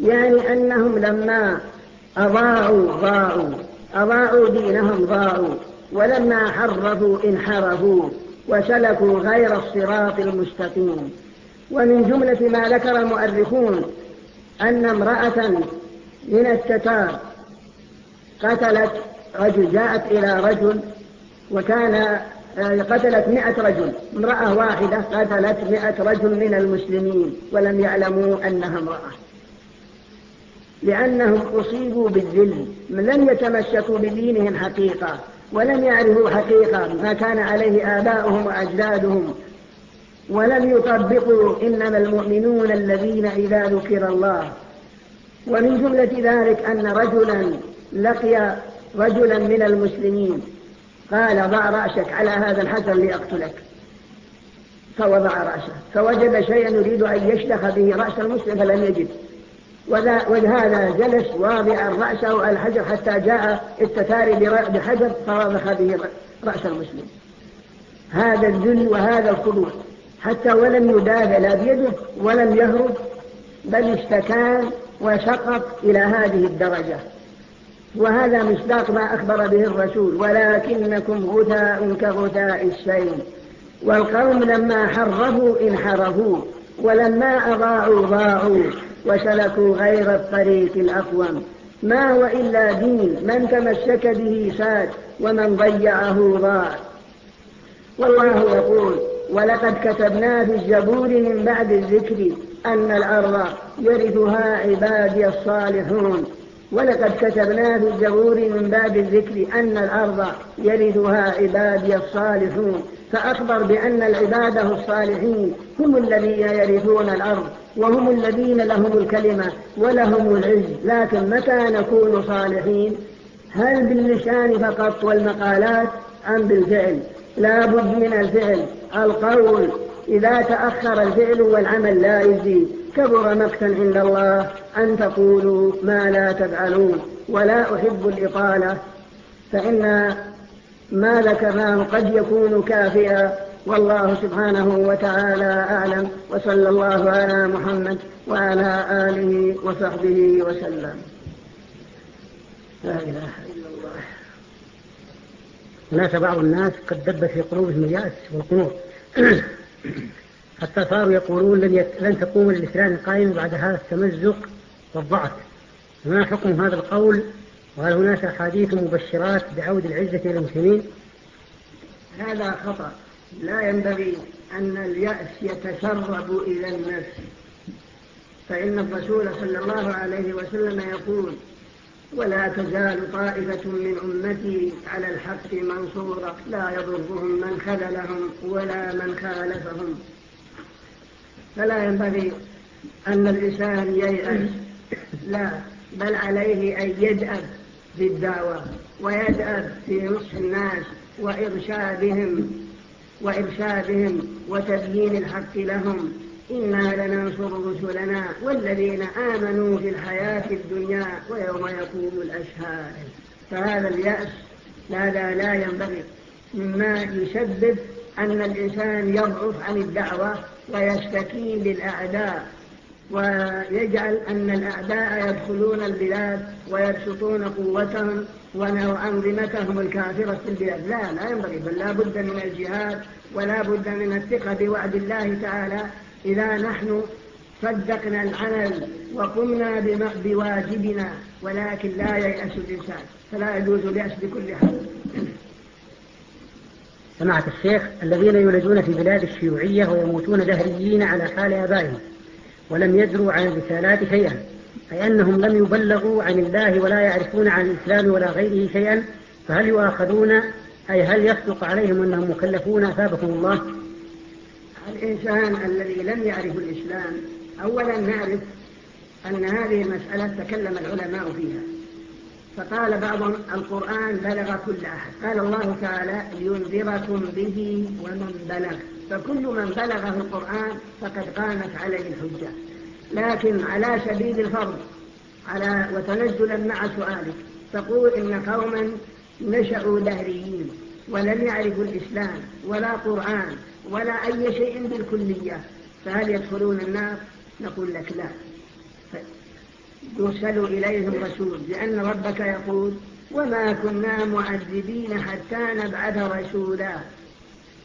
يعني أنهم لما أضاعوا ضاعوا. أضاعوا دينهم ضاعوا. ولما حرفوا انحرفوا وسلكوا غير الصراط المستقيم. ومن جملة ما ذكر المؤرخون أن امرأة من التتار قتلت رجل جاءت إلى رجل وكان آه، قتلت مئة رجل. امرأة واحدة قتلت مئة رجل من المسلمين ولم يعلموا أنها امرأة. لأنهم أصيبوا بالذل لم يتمسكوا بدينهم حقيقة ولم يعرفوا حقيقة ما كان عليه آباؤهم وأجدادهم. ولم يطبقوا إنما المؤمنون الذين إذا ذكر الله. ومن جملة ذلك أن رجلا لقي رجلا من المسلمين قال ضع رأسك على هذا الحجر لأقتلك فوضع رأسه. فوجد شيئا يريد أن يشتخ به رأس المسلم فلم يجد. وهذا جلس واضع الرأس أو الحجر حتى جاء التتاري بحجر فوضخ به رأس المسلم. هذا الذل وهذا الخضوع. حتى ولم يدافع لا بيده ولم يهرب بل اشتكان وسقط إلى هذه الدرجة. وهذا مصداق ما أخبر به الرسول ولكنكم غثاء كغثاء الشيء والقوم لما حرفوا انحرفوا ولما أضاعوا ضاعوا وسلكوا غير الطريق الأقوم. ما هو إلا دين من تمسك به ساد ومن ضيعه ضاع. والله يقول ولقد كتبنا في الزبور من بعد الذكر أن الأرض يرثها عبادي الصالحون. ولقد كتبنا في الزبور من باب الذكر أن الأرض يرثها عبادي الصالحون فأخبر بأن العباده الصالحين هم الذين يرثون الأرض وهم الذين لهم الكلمة ولهم العز لكن متى نكون صالحين؟ هل باللسان فقط والمقالات أم بالفعل؟ لا بد من الفعل القول إذا تأخر الفعل والعمل لا يزيد. كبر مقتا عند الله أن تقولوا ما لا تفعلون ولا أحب الإطالة فإن ما ذكرناه قد يكون كافئا والله سبحانه وتعالى أعلم وصلى الله على محمد وعلى آله وصحبه وسلم. لا إله إلا الله. هناك بعض الناس قد دب في قلوبهم اليأس والقنوط الصفار يقولون لن, يت... لن تقوم الإسلام القائم بعد هذا التمزق والضعف. ما حكم هذا القول؟ وهل هناك أحاديث مبشرات بعود العزة إلى المسلمين؟ هذا خطأ. لا ينبغي أن اليأس يتسرب إلى النفس. فإن الرسول صلى الله عليه وسلم يقول ولا تزال طائفة من أمتي على الحق منصورة. لا يضرهم من خذلهم ولا من خالفهم. فلا ينبغي أن الإنسان ييأس. لا بل عليه أن يدأب في الدعوة ويدأب في نصح الناس وإرشادهم وإرشادهم وتبيين الحق لهم. إنا لننصر رسلنا والذين آمنوا في الحياة الدنيا ويوم يقوم الأشهاد. فهذا اليأس هذا لا ينبغي. مما يسبب أن الإنسان يضعف عن الدعوة ويشتكي للأعداء ويجعل أن الأعداء يدخلون البلاد ويبسطون قوتهم وأنظمتهم الكافرة في البلاد. لا لا ينبغي بل لا بد من الجهاد ولا بد من الثقة بوعد الله تعالى. إذا نحن صدقنا العمل وقمنا بواجبنا ولكن لا ييأس الإنسان فلا يجوز اليأس بكل حال. سماعة الشيخ الذين يولدون في بلاد الشيوعية ويموتون دهريين على حال أبائهم ولم يدروا عن الرسالات شيئا أي أنهم لم يبلغوا عن الله ولا يعرفون عن الإسلام ولا غيره شيئا فهل يؤاخذون؟ أي هل يصدق عليهم أنهم مكلفون؟ أثابكم الله. الإنسان الذي لم يعرف الإسلام أولا نعرف أن هذه المسألة تكلم العلماء فيها. فقال بعضهم القرآن بلغ كل أحد. قال الله تعالى لينذركم به ومن بلغ. فكل من بلغه القرآن فقد قامت عليه الحجة. لكن على سبيل الفرض على وتنزلا مع سؤالك تقول إن قوما نشأوا دهريين ولم يعرفوا الإسلام ولا قرآن ولا أي شيء بالكلية فهل يدخلون النار؟ نقول لك لا. يرسل إليهم رسول لأن ربك يقول وما كنا معذبين حتى نبعث رسولا.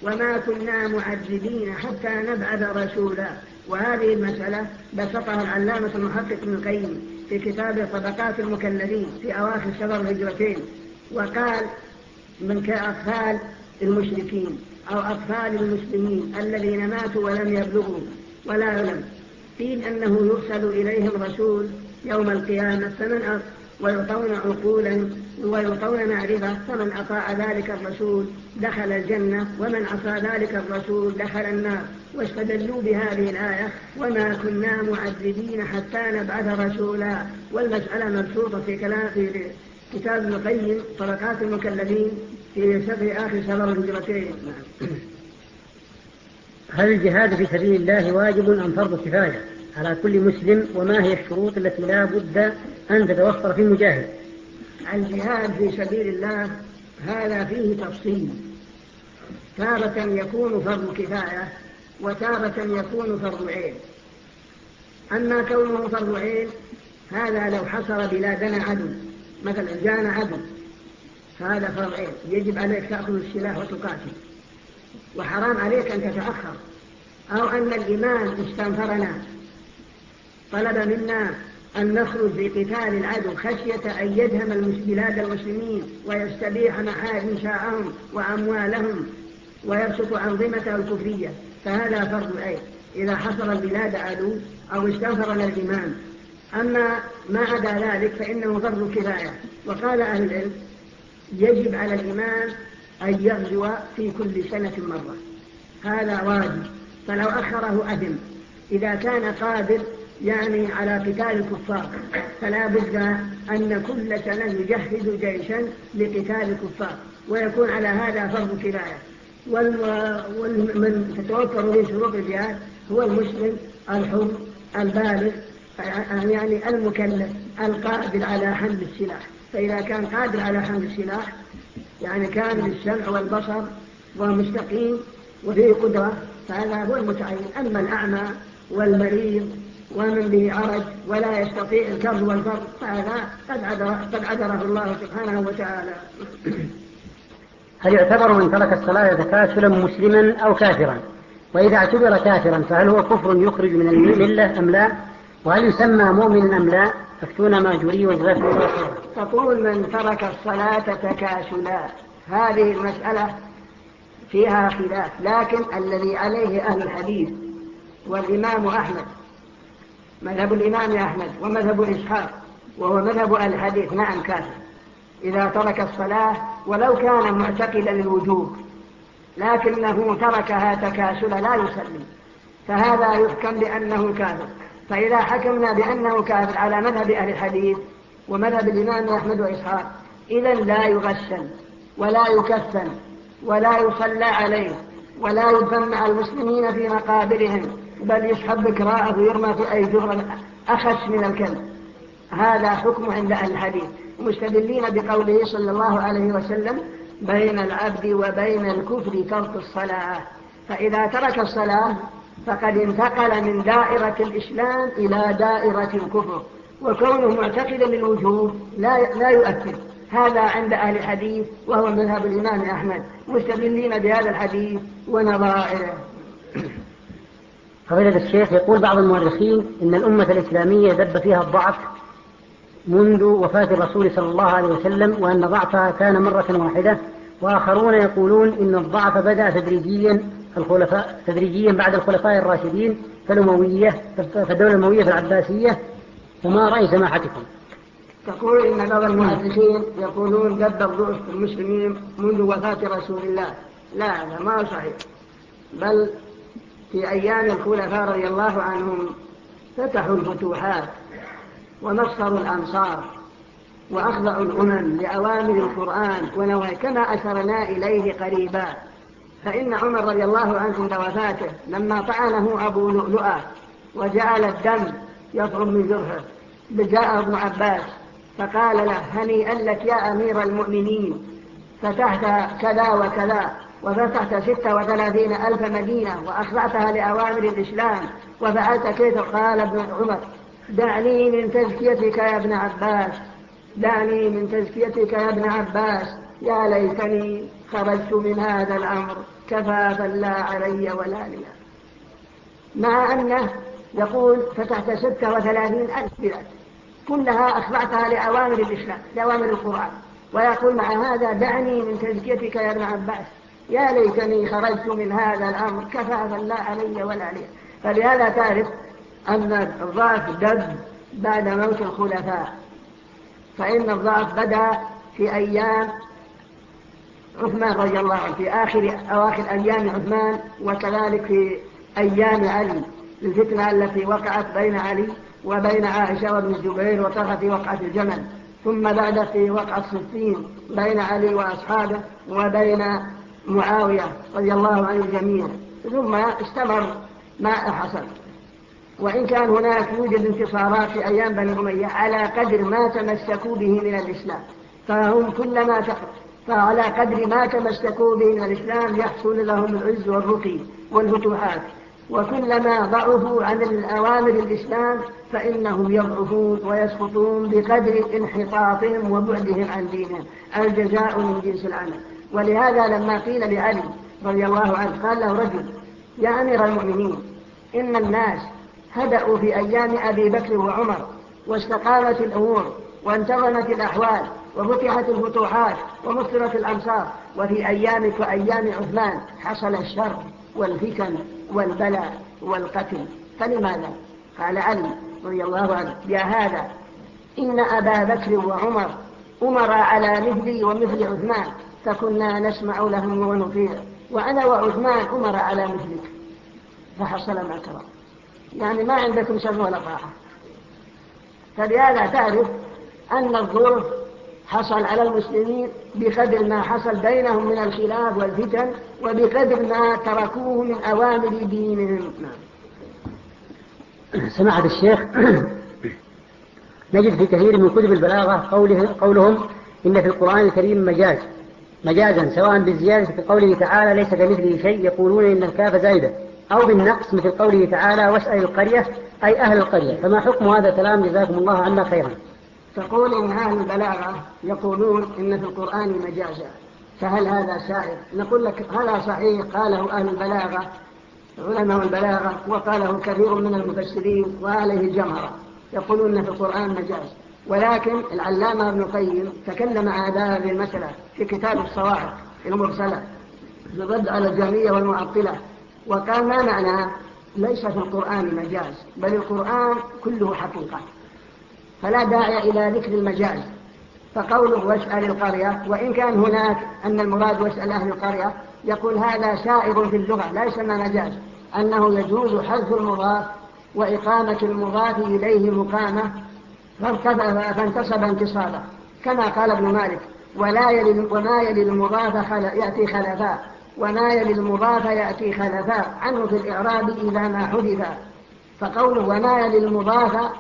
وما كنا معذبين حتى نبعث رسولا. وهذه المسألة بسطها العلامة المحقق ابن القيم في كتاب طبقات المكلفين في أواخر شهر الهجرتين. وقال من كأطفال المشركين أو أطفال المسلمين الذين ماتوا ولم يبلغوا ولا علم قيل أنه يرسل إليهم رسول يوم القيامة فمن ويعطون عقولا ويعطون معرفة فمن أطاع ذلك الرسول دخل الجنة ومن عصى ذلك الرسول دخل النار. واستدلوا بهذه الآية وما كنا معذبين حتى نبعث رسولا. والمسألة مبسوطة في كلام في كتاب ابن القيم طبقات المكلفين في شرح آخر شهر الهجرتين نعم. هل الجهاد في سبيل الله واجب أم فرض كفاية؟ على كل مسلم وما هي الشروط التي لا بد أن تتوفر في المجاهد الجهاد في سبيل الله هذا فيه تفصيل. تارة يكون فرض كفاية وتارة يكون فرض عين. أما كونه فرض عين هذا لو حصر بلادنا عدو. مثلا جانا عدو فهذا فرض عين. يجب عليك تأخذ السلاح وتقاتل. وحرام عليك أن تتأخر. أو أن الإيمان استنفرنا. طلب منا أن نخرج لقتال العدو خشية أن يدهم بلاد المسلمين ويستبيح محارم شاعهم وأموالهم ويرشق أنظمته الكفرية. فهذا فرض أي إذا حصر البلاد عدو أو استنفر الإمام أما ما عدا ذلك فإنه فرض كفاية. وقال أهل العلم يجب على الإمام أن يغزو في كل سنة مرة. هذا واجب. فلو أخره أدم إذا كان قادر يعني على قتال الكفار. فلا بد أن كل سنة يجهز جيشا لقتال الكفار. ويكون على هذا فرض كفاية. ومن تتوفر من شروط الجهاد هو المسلم الحر البالغ يعني المكلف القادر على حمل السلاح. فإذا كان قادر على حمل السلاح يعني كان للسمع والبصر ومستقيم وفيه قدرة فهذا هو المتعين. أما الأعمى والمريض ومن به عرج ولا يستطيع الكرد والفرد فهذا قد عذره, قد عذره الله سبحانه وتعالى. هل يعتبر من ترك الصلاة تكاسلا مسلما أو كافرا؟ وإذا اعتبر كافرا فهل هو كفر يخرج من الملة أم لا؟ وهل يسمى مؤمنا أم لا؟ أفتونا ماجوري وزغف تقول من ترك الصلاة تكاسلا. هذه المسألة فيها خلاف لكن الذي عليه أهل الحديث والإمام أحمد مذهب الإمام أحمد ومذهب إسحاق وهو مذهب الحديث نعم كافر إذا ترك الصلاة ولو كان معتقدا للوجوب لكنه تركها تكاسلا لا يسلم فهذا يحكم بأنه كافر. فإذا حكمنا بأنه كافر على مذهب أهل الحديث ومذهب الإمام أحمد وإسحاق إذا لا يغسل ولا يكفن ولا يصلى عليه ولا يدفن مع المسلمين في مقابرهم بل يسحب كراءه ويرمى في أي جرة أخس من الكلب. هذا حكم عند أهل الحديث. مستدلين بقوله صلى الله عليه وسلم بين العبد وبين الكفر ترك الصلاة. فإذا ترك الصلاة فقد انتقل من دائرة الإسلام إلى دائرة الكفر. وكونه معتقدا للوجوب لا لا يؤثر. هذا عند أهل الحديث وهو مذهب الإمام أحمد. مستدلين بهذا الحديث ونظائره. فضيلة الشيخ يقول بعض المؤرخين إن الأمة الإسلامية دب فيها الضعف منذ وفاة الرسول صلى الله عليه وسلم وأن ضعفها كان مرة واحدة وآخرون يقولون إن الضعف بدأ تدريجيا الخلفاء تدريجيا بعد الخلفاء الراشدين فالأموية فالدولة الأموية العباسية. وما رأي سماحتكم تقول إن بعض المؤرخين يقولون دب الضعف في المسلمين منذ وفاة رسول الله. لا هذا ما صحيح. بل في أيام الخلفاء رضي الله عنهم فتحوا الفتوحات ونصروا الأنصار وأخضعوا الأمم لأوامر القرآن ونواه كما أشرنا إليه قريبا. فإن عمر رضي الله عنه عند وفاته لما طعنه أبو لؤلؤة وجعل الدم يضرب من جرحه بجاء ابن عباس فقال له هنيئا لك يا أمير المؤمنين فتحت كذا وكذا. وفتحت ستة وثلاثين ألف مدينة وأخضعتها لأوامر الإسلام وفعلت كيف قال ابن عمر. دعني من تزكيتك يا ابن عباس. دعني من تزكيتك يا ابن عباس. يا ليتني خرجت من هذا الأمر كفى فلا علي ولا لي مع أنه يقول فتحت ستة وثلاثين ألف بلاد. كلها أخضعتها لأوامر الإسلام لأوامر القرآن. ويقول مع هذا دعني من تزكيتك يا ابن عباس. يا ليتني خرجت من هذا الأمر كفافا لا علي ولا عليه فلهذا تعرف أن الضعف دب بعد موت الخلفاء. فإن الضعف بدأ في أيام عثمان رضي الله عنه في آخر أواخر أيام عثمان وكذلك في أيام علي. الفتنة التي وقعت بين علي وبين عائشة وابن الزبير وطرف في وقعة الجمل. ثم بعد في وقعة الستين بين علي وأصحابه وبين معاوية رضي الله عن الجميع ثم استمر ما حصل وإن كان هناك يوجد انتصارات في أيام بني أمية على قدر ما تمسكوا به من الإسلام. فهم كلما فعلى قدر ما تمسكوا به من الإسلام يحصل لهم العز والرقي والفتوحات. وكلما ضعفوا عن الأوامر الإسلام فإنهم يضعفون ويسقطون بقدر انحطاطهم وبعدهم عن دينهم. الجزاء من جنس العمل. ولهذا لما قيل لعلي رضي الله عنه قال له رجل يا أمير المؤمنين إن الناس هدأوا في أيام أبي بكر وعمر واستقامت الأمور وانتظمت الأحوال وفتحت الفتوحات ومصرت الأمصار وفي أيامك وأيام عثمان حصل الشر والفتن والبلاء والقتل فلماذا؟ قال علي رضي الله عنه يا هذا إن أبا بكر وعمر أمر على مثلي ومثل عثمان فكنا نسمع لهم ونطيع. وأنا وعثمان أمر على مثلك. فحصل ما ترى. يعني ما عندكم شر ولا طاعة. فلهذا تعرف أن الظلم حصل على المسلمين بقدر ما حصل بينهم من الخلاف والفتن وبقدر ما تركوه من أوامر دينهم. نعم. سماحة الشيخ نجد في كثير من كتب البلاغة قولهم إن في القرآن الكريم مجاز. مجازا سواء بالزيادة في قوله تعالى ليس كمثله شيء يقولون إن الكاف زائدة أو بالنقص مثل قوله تعالى واسأل القرية أي أهل القرية. فما حكم هذا الكلام؟ جزاكم الله عنا خيرا. تقول إن أهل البلاغة يقولون إن في القرآن مجازا. فهل هذا سائر نقول لك هذا صحيح قاله أهل البلاغة علماء البلاغة وقاله كثير من المفسرين وآله الجمهرة يقولون في القرآن مجاز ولكن العلامة ابن القيم تكلم على هذه المسألة في كتاب الصواعق المرسلة بضد على الجهمية والمعطلة. وقال ما معنى؟ ليس في القرآن مجاز بل القرآن كله حقيقة. فلا داعي إلى ذكر المجاز. فقوله واسأل القرية وإن كان هناك أن المراد واسأل أهل القرية يقول هذا شائع في اللغة لا يسمى مجاز. أنه يجوز حذف المضاف وإقامة المضاف إليه مقامة فارتفع فانتصب انتصابا كما قال ابن مالك ولا يلي وما يلي المضاف خل... يأتي خلفا وما يلي المضاف يأتي خلفا عنه في الإعراب إذا ما حدث فقوله وما يلي المضاف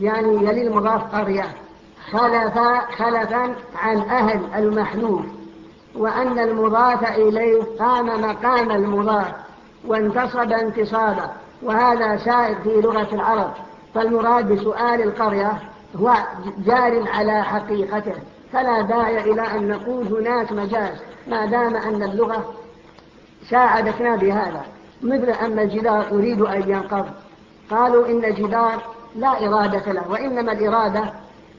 يعني يلي المضاف قرية. خلفا خلفا عن أهل المحلوف وأن المضاف إليه قام مقام المضاف. وانتصب انتصابا وهذا سائد في لغة العرب. فالمراد بسؤال القرية هو جار على حقيقته. فلا داعي إلى أن نقول هناك مجاز. ما دام أن اللغة ساعدتنا بهذا. مثل أن الجدار أريد أن ينقض. قالوا إن الجدار لا إرادة له وإنما الإرادة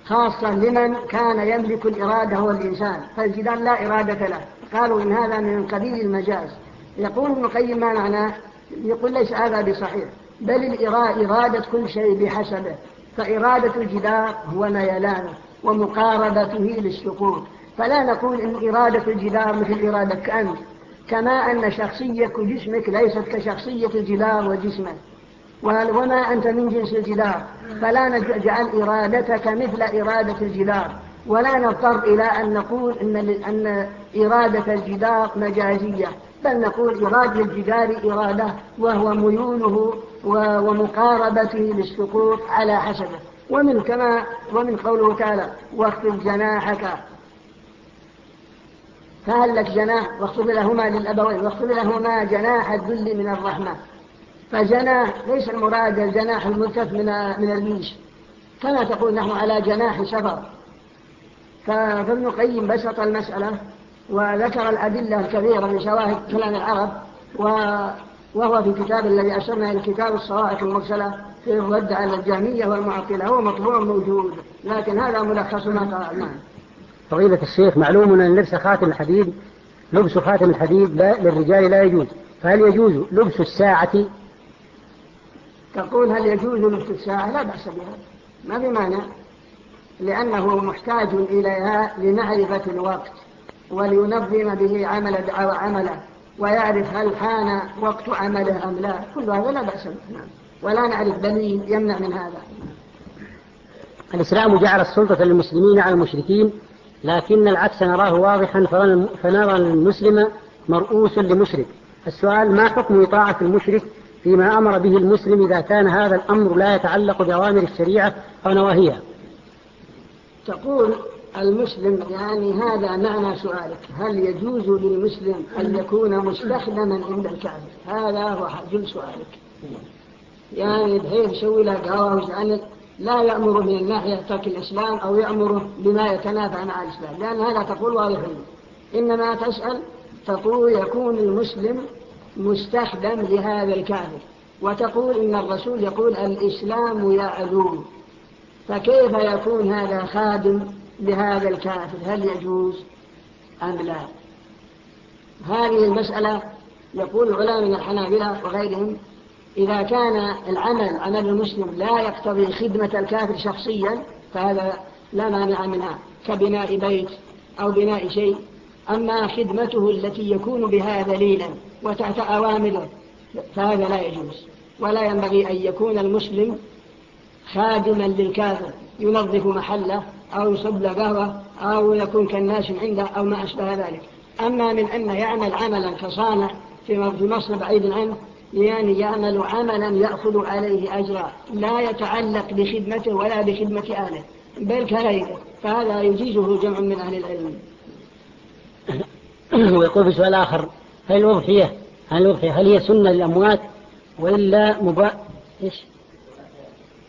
خاصة لمن كان يملك الإرادة هو الإنسان فالجدار لا إرادة له. قالوا إن هذا من قبيل المجاز. يقول ابن القيم ما معناه؟ يقول ليس هذا بصحيح. بل الإرادة كل شيء بحسبه. فإرادة الجدار هو نيلانه ومقاربته للسقوط فلا نقول إن إرادة الجدار مثل إرادتك أنت كما أن شخصية وجسمك ليست كشخصية الجدار وجسمك. وما أنت من جنس الجدار؟ فلا نجعل إرادتك مثل إرادة الجدار. ولا نضطر إلى أن نقول إن, أن إرادة الجدار مجازية. بل نقول إراد للجدار إرادة وهو ميوله ومقاربته للسقوط على حسبه. ومن كما ومن قوله تعالى واخفض جناحك. فهل لك جناح؟ واخفض لهما للأبوين واخفض لهما جناح الذل من الرحمة. فجناح ليس المراد الجناح الملتف من من الريش كما تقول نحن على جناح سفر فابن قيم بسط المسألة وذكر الأدلة الكبيرة من شواهد كلام العرب وهو في كتاب الذي أشرنا إلى كتاب الصواعق المرسلة في الرد على الجهمية والمعطلة هو مطبوع موجود لكن هذا ملخص ما قرأناه فضيلة الشيخ معلوم أن لبس خاتم الحديد لبس خاتم الحديد لا للرجال لا يجوز. فهل يجوز لبس الساعة؟ تقول هل يجوز لبس الساعة؟ لا بأس بها. ما بمعنى لأنه محتاج إليها لمعرفة الوقت. ولينظم به عمل دعوة عمله ويعرف هل حان وقت عمله أم لا. كل هذا لا بأس نعم. ولا نعرف دليل يمنع من هذا. الإسلام جعل السلطة للمسلمين على المشركين لكن العكس نراه واضحا فنرى المسلم مرؤوس لمشرك. السؤال ما حكم إطاعة المشرك فيما أمر به المسلم إذا كان هذا الأمر لا يتعلق بأوامر الشريعة أو نواهيها؟ تقول المسلم يعني هذا معنى سؤالك. هل يجوز للمسلم أن يكون مستخدما عند الكافر هذا هو حجل سؤالك. يعني بحيث يسوي له قواه وزعلك لا يأمر من الناحية ترك الإسلام أو يأمره بما يتنافى مع الإسلام. لأن هذا تقول واضح. إنما تسأل تقول يكون المسلم مستخدم لهذا الكافر وتقول إن الرسول يقول الإسلام يعلوم فكيف يكون هذا خادم؟ لهذا الكافر هل يجوز أم لا؟ هذه المسألة يقول العلماء من الحنابلة وغيرهم إذا كان العمل عمل المسلم لا يقتضي خدمة الكافر شخصيا فهذا لا مانع منها كبناء بيت أو بناء شيء. أما خدمته التي يكون بها ذليلا وتحت أوامره فهذا لا يجوز. ولا ينبغي أن يكون المسلم خادما للكافر ينظف محله أو يصب قهوة أو يكون كالناس عنده أو ما أشبه ذلك. أما من أن يعمل عملا كصانع في مصر بعيد عنه يعني يعمل عملا يأخذ عليه أجرا لا يتعلق بخدمته ولا بخدمة آله بل كغيره فهذا يجيزه جمع من أهل العلم. ويقول في سؤال آخر هل الوضحية هل, الوضحية هل هي سنة للأموات وإلا مبا... إيش؟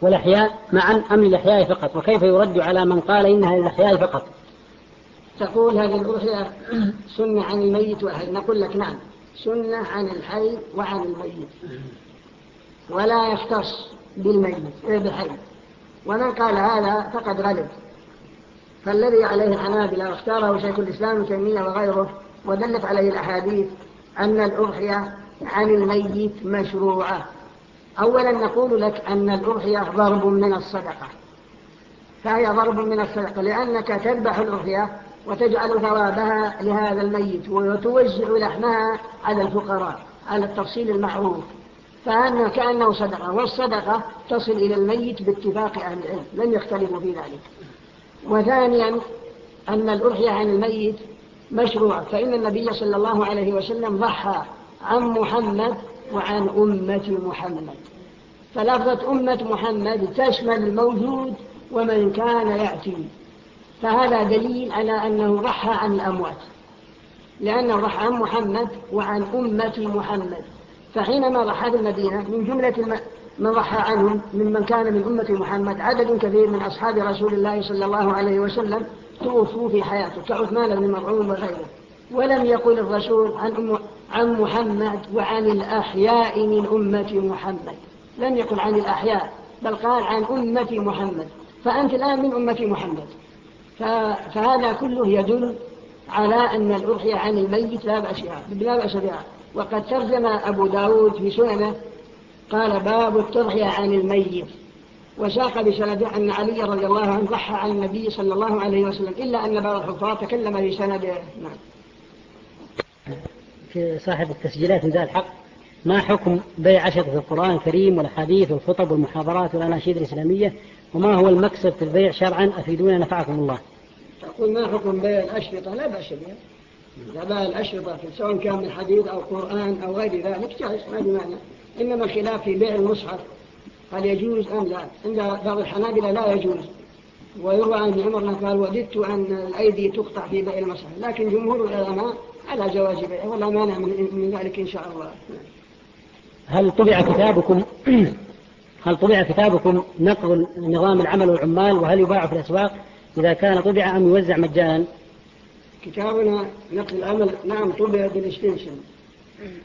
والأحياء معا أم للأحياء فقط؟ وكيف يرد على من قال إنها للأحياء فقط؟ تقول هذه الأحياء سنة عن الميت وأهل. نقول لك نعم سنة عن الحي وعن الميت. ولا يختص بالميت إيه، بالحي. ومن قال هذا فقد غلب. فالذي عليه حنابلة واختاره شيخ الإسلام تيمية وغيره ودلت عليه الأحاديث أن الأضحية عن الميت مشروعة. أولا نقول لك أن الأرحية ضرب من الصدقة. فهي ضرب من الصدقة لأنك تذبح الأرحية وتجعل ثوابها لهذا الميت وتوزع لحمها على الفقراء على التفصيل المعروف. فأنه كأنه صدقة والصدقة تصل إلى الميت باتفاق أهل العلم لم يختلفوا في ذلك. وثانيا أن الأرحية عن الميت مشروع فإن النبي صلى الله عليه وسلم ضحى عن محمد وعن أمة محمد. فلفظة أمة محمد تشمل الموجود ومن كان يأتي. فهذا دليل على أنه رحى عن الأموات. لأنه رحى عن محمد وعن أمة محمد. فحينما رحى المدينة من جملة من رحى عنهم ممن كان من أمة محمد عدد كبير من أصحاب رسول الله صلى الله عليه وسلم توفوا في حياته كعثمان بن مرعون وغيره. ولم يقل الرسول عن, أمة عن محمد وعن الأحياء من أمة محمد. لم يقل عن الأحياء بل قال عن أمة محمد. فأنت الآن من أمة محمد. فهذا كله يدل على أن الأرحية عن الميت لا بأشياء, لا بأشياء وقد ترجم أبو داود في سننه قال باب التضحية عن الميت. وساق بسنده أن علي رضي الله عنه ضحى عن النبي صلى الله عليه وسلم إلا أن بعض الحفاظ تكلم في نعم. صاحب التسجيلات نزاع الحق. ما حكم بيع عشق في القرآن الكريم والحديث والخطب والمحاضرات والأناشيد الإسلامية؟ وما هو المكسب في البيع شرعا؟ أفيدونا نفعكم الله. تقول ما حكم بيع الأشرطة؟ لا بأس بها. لا بيع الأشرطة سواء كان من حديث أو قرآن أو غير ذلك جائز ما بمعنى إنما خلاف في بيع المصحف. هل يجوز أم لا؟ عند بعض الحنابلة لا يجوز. ويروى عن عمر قال وددت أن الأيدي تقطع في بيع المصحف. لكن جمهور العلماء على جوازبه ولا مانع من ذلك إن شاء الله. هل طبع كتابكم هل طبع كتابكم نقض نظام العمل والعمال؟ وهل يباع في الأسواق؟ إذا كان طبع أم يوزع مجانا؟ كتابنا نقض العمل نعم طبع بال stencil.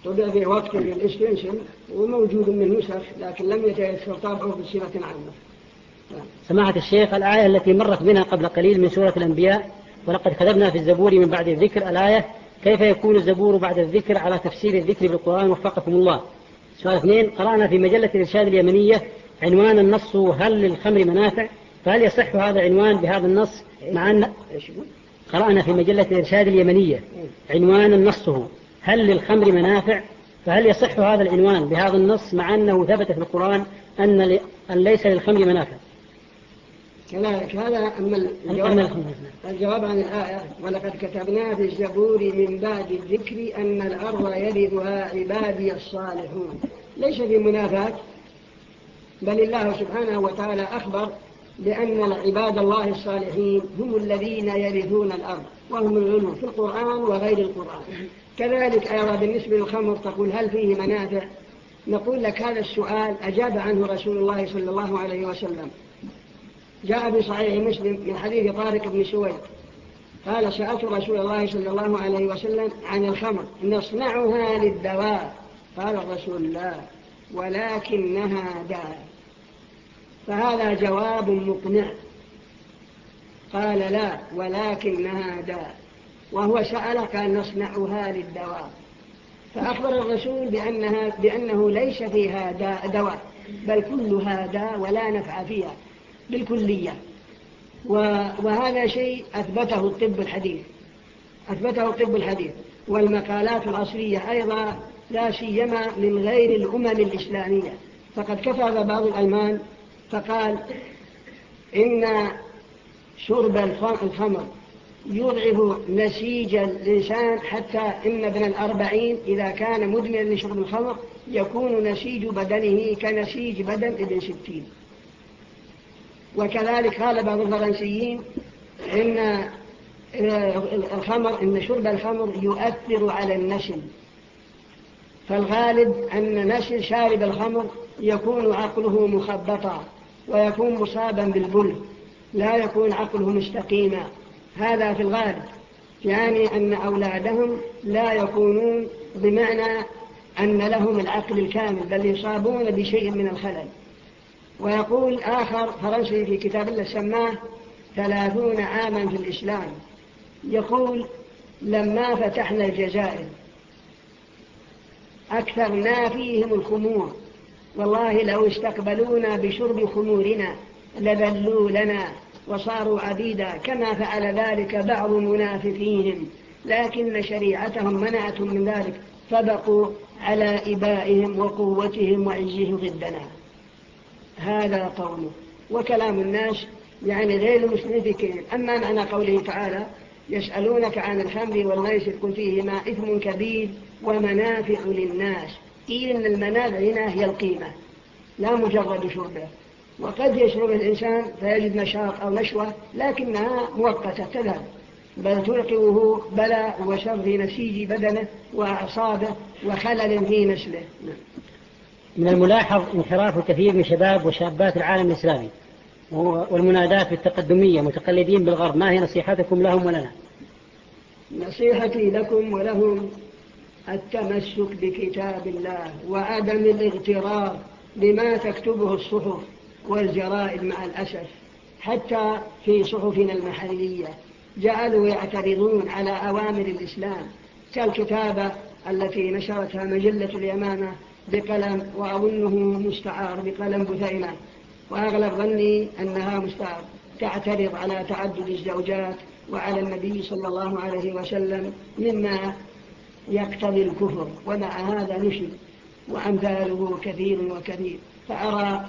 طبع بوقت بال stencil وموجود من نسخ لكن لم يتيسر طابعه بصيغة عامة. سماحة الشيخ الآية التي مرت بنا قبل قليل من سورة الأنبياء ولقد كتبنا في الزبور من بعد الذكر الآية كيف يكون الزبور بعد الذكر على تفسير الذكر بالقرآن وفقكم الله؟ سؤال اثنين قرأنا في مجلة الإرشاد اليمنية عنوان النص هل للخمر منافع؟ فهل يصح هذا العنوان بهذا النص؟ مع أن قرأنا في مجلة الإرشاد اليمنية عنوان النص هل للخمر منافع؟ فهل يصح هذا العنوان بهذا النص مع أنه ثبت في القرآن أن ليس للخمر منافع؟ كذلك هذا أما الجواب, الجواب عن الآية ولقد كتبنا في الزبور من بعد الذكر أن الأرض يرثها عبادي الصالحون. ليس في منافات بل الله سبحانه وتعالى أخبر بأن عباد الله الصالحين هم الذين يرثون الأرض وهم العلو في القرآن وغير القرآن. كذلك أيضا بالنسبة للخمر تقول هل فيه منافع؟ نقول لك هذا السؤال أجاب عنه رسول الله صلى الله عليه وسلم. جاء في صحيح مسلم من حديث طارق بن شوية. قال سألت رسول الله صلى الله عليه وسلم عن الخمر نصنعها للدواء. قال الرسول لا ولكنها داء. فهذا جواب مقنع. قال لا ولكنها داء. وهو سألك أن نصنعها للدواء. فأخبر الرسول بأنها بأنه ليس فيها داء دواء بل كلها داء ولا نفع فيها. بالكلية. وهذا شيء أثبته الطب الحديث. أثبته الطب الحديث. والمقالات العصرية أيضا لا سيما من غير الأمم الإسلامية. فقد كفر بعض الألمان فقال إن شرب الخمر يضعف نسيج الإنسان حتى إن ابن الأربعين إذا كان مدمن لشرب الخمر يكون نسيج بدنه كنسيج بدن ابن ستين. وكذلك قال بعض الفرنسيين إن آه، الخمر إن شرب الخمر يؤثر على النشل. فالغالب أن نشل شارب الخمر يكون عقله مخبطا ويكون مصابا بالبل لا يكون عقله مستقيما. هذا في الغالب يعني أن أولادهم لا يكونون بمعنى أن لهم العقل الكامل بل يصابون بشيء من الخلل. ويقول آخر فرنسي في كتاب الله سماه ثلاثون عاما في الإسلام. يقول لما فتحنا الجزائر أكثرنا فيهم الخمور. والله لو استقبلونا بشرب خمورنا لذلوا لنا وصاروا عبيدا كما فعل ذلك بعض منافقيهم. لكن شريعتهم منعتهم من ذلك فبقوا على إبائهم وقوتهم وعزهم ضدنا. هذا قوله. وكلام الناس يعني غير المسلم كثير أما معنى قوله تعالى يسألونك عن الخمر والميسر فيه فيهما إثم كبير ومنافع للناس. قيل إن المنافع هنا هي القيمة. لا مجرد شربة. وقد يشرب الإنسان فيجد نشاط أو نشوة لكنها مؤقتة تذهب. بل تلقوه بلاء وشر في نسيج بدنه وأعصابه وخلل في نسله. نعم. من الملاحظ انحراف الكثير من شباب وشابات العالم الإسلامي والمنادات التقدمية متقلدين بالغرب. ما هي نصيحتكم لهم ولنا نصيحتي لكم ولهم التمسك بكتاب الله وعدم الاغترار بما تكتبه الصحف والجرائد مع الأسف. حتى في صحفنا المحلية جعلوا يعترضون على أوامر الإسلام كالكتابة التي نشرتها مجلة اليمامة بقلم وأظنه مستعار بقلم بثينة وأغلب ظني أنها مستعار. تعترض على تعدد الزوجات وعلى النبي صلى الله عليه وسلم مما يقتضي الكفر. ومع هذا نشد وأمثاله كثير وكثير. فأرى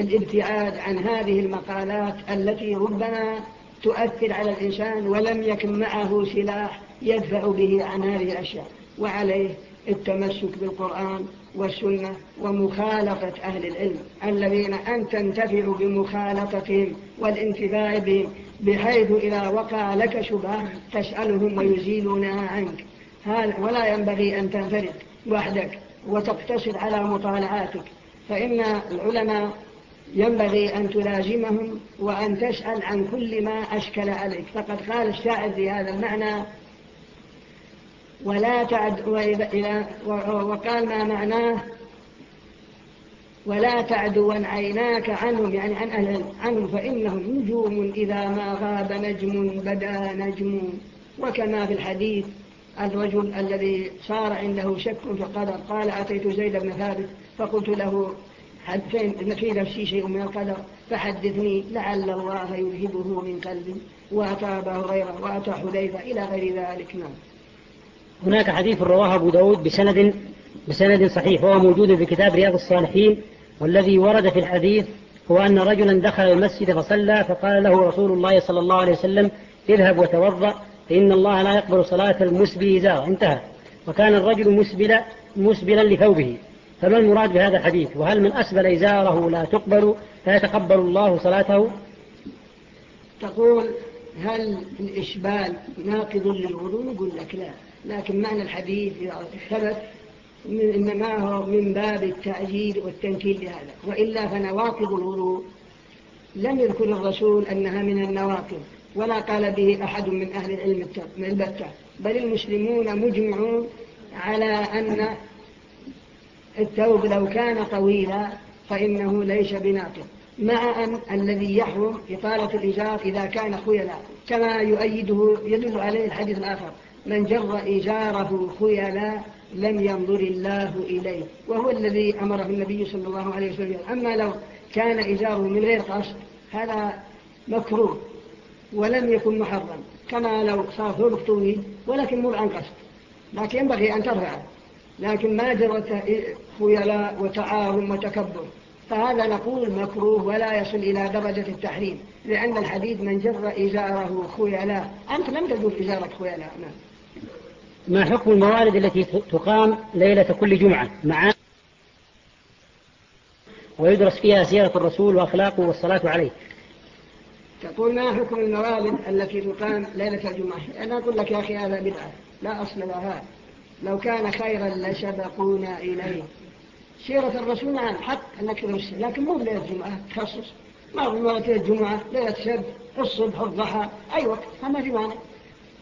الابتعاد عن هذه المقالات التي ربما تؤثر على الإنسان ولم يكن معه سلاح يدفع به عن هذه الأشياء. وعليه التمسك بالقرآن والسنة ومخالقة أهل العلم الذين أن تنتفع بمخالقتهم والانتباع بهم بحيث إذا وقع لك شبهة تسألهم ويزيلونها عنك. ولا ينبغي أن تنفرد وحدك وتقتصر على مطالعاتك. فإن العلماء ينبغي أن تلازمهم وأن تسأل عن كل ما أشكل عليك. فقد قال الشاعر بهذا المعنى ولا تعد وإلى وقال ما معناه ولا تعدوا عيناك عنهم يعني عن أهل عنهم فإنهم نجوم إذا ما غاب نجم بدا نجم. وكما في الحديث الرجل الذي صار عنده شك فقدر قال أتيت زيد بن ثابت فقلت له إن في نفسي شيء من القدر فحدثني لعل الله يذهبه من قلبي وأتى أبا هريرة وأتى حذيفة إلى غير ذلك. نعم. هناك حديث رواه أبو داود بسند, بسند صحيح وهو موجود في كتاب رياض الصالحين والذي ورد في الحديث هو أن رجلا دخل المسجد فصلى فقال له رسول الله صلى الله عليه وسلم اذهب وتوضأ فإن الله لا يقبل صلاة المسبل إزارة انتهى. وكان الرجل مسبلا, مسبلا لثوبه. فما المراد بهذا الحديث؟ وهل من أسبل إزاره لا تقبل لا يتقبل الله صلاته؟ تقول هل الإشبال ناقض للوضوء ولا كلا لكن معنى الحديث ثبت إنما هو من باب التأجيل والتنكيل لهذا وإلا فنواقب الوضوء. لم يذكر الرسول أنها من النواقب ولا قال به أحد من أهل العلم البتة. بل المسلمون مجمعون على أن التوب لو كان طويلا فإنه ليس بناقب مع أن الذي يحرم إطالة الإجار إذا كان خيلا كما يؤيده يدل عليه الحديث الآخر. من جر إجاره خيلا لم ينظر الله إليه. وهو الذي أمره النبي صلى الله عليه وسلم. أما لو كان إجاره من غير قصد هذا مكروه ولم يكن محرم كما لو صار ثوبك طويل ولكن مر عن قصد. لكن ينبغي أن ترفعه لكن ما جرت خيلاء وتعاهم وتكبر. فهذا نقول مكروه ولا يصل إلى درجة التحريم. لأن الحديد من جر إزاره خيلاء أنت لم تجر إزارك خيلاء نعم. ما حكم الموارد التي تقام ليلة كل جمعة؟ مع ويدرس فيها سيرة الرسول وأخلاقه والصلاة عليه. تقول ما حكم الموارد التي تقام ليلة الجمعة؟ أنا أقول لك يا أخي هذا بدعة. لا أصل لها. لو كان خيرا لسبقونا إليه. سيرة الرسول عن حق أنك ترسل لكن مو بليلة الجمعة. تخصص. ما هو ليلة الجمعة. ليلة سب الصبح الضحى. أي وقت. فما في معنى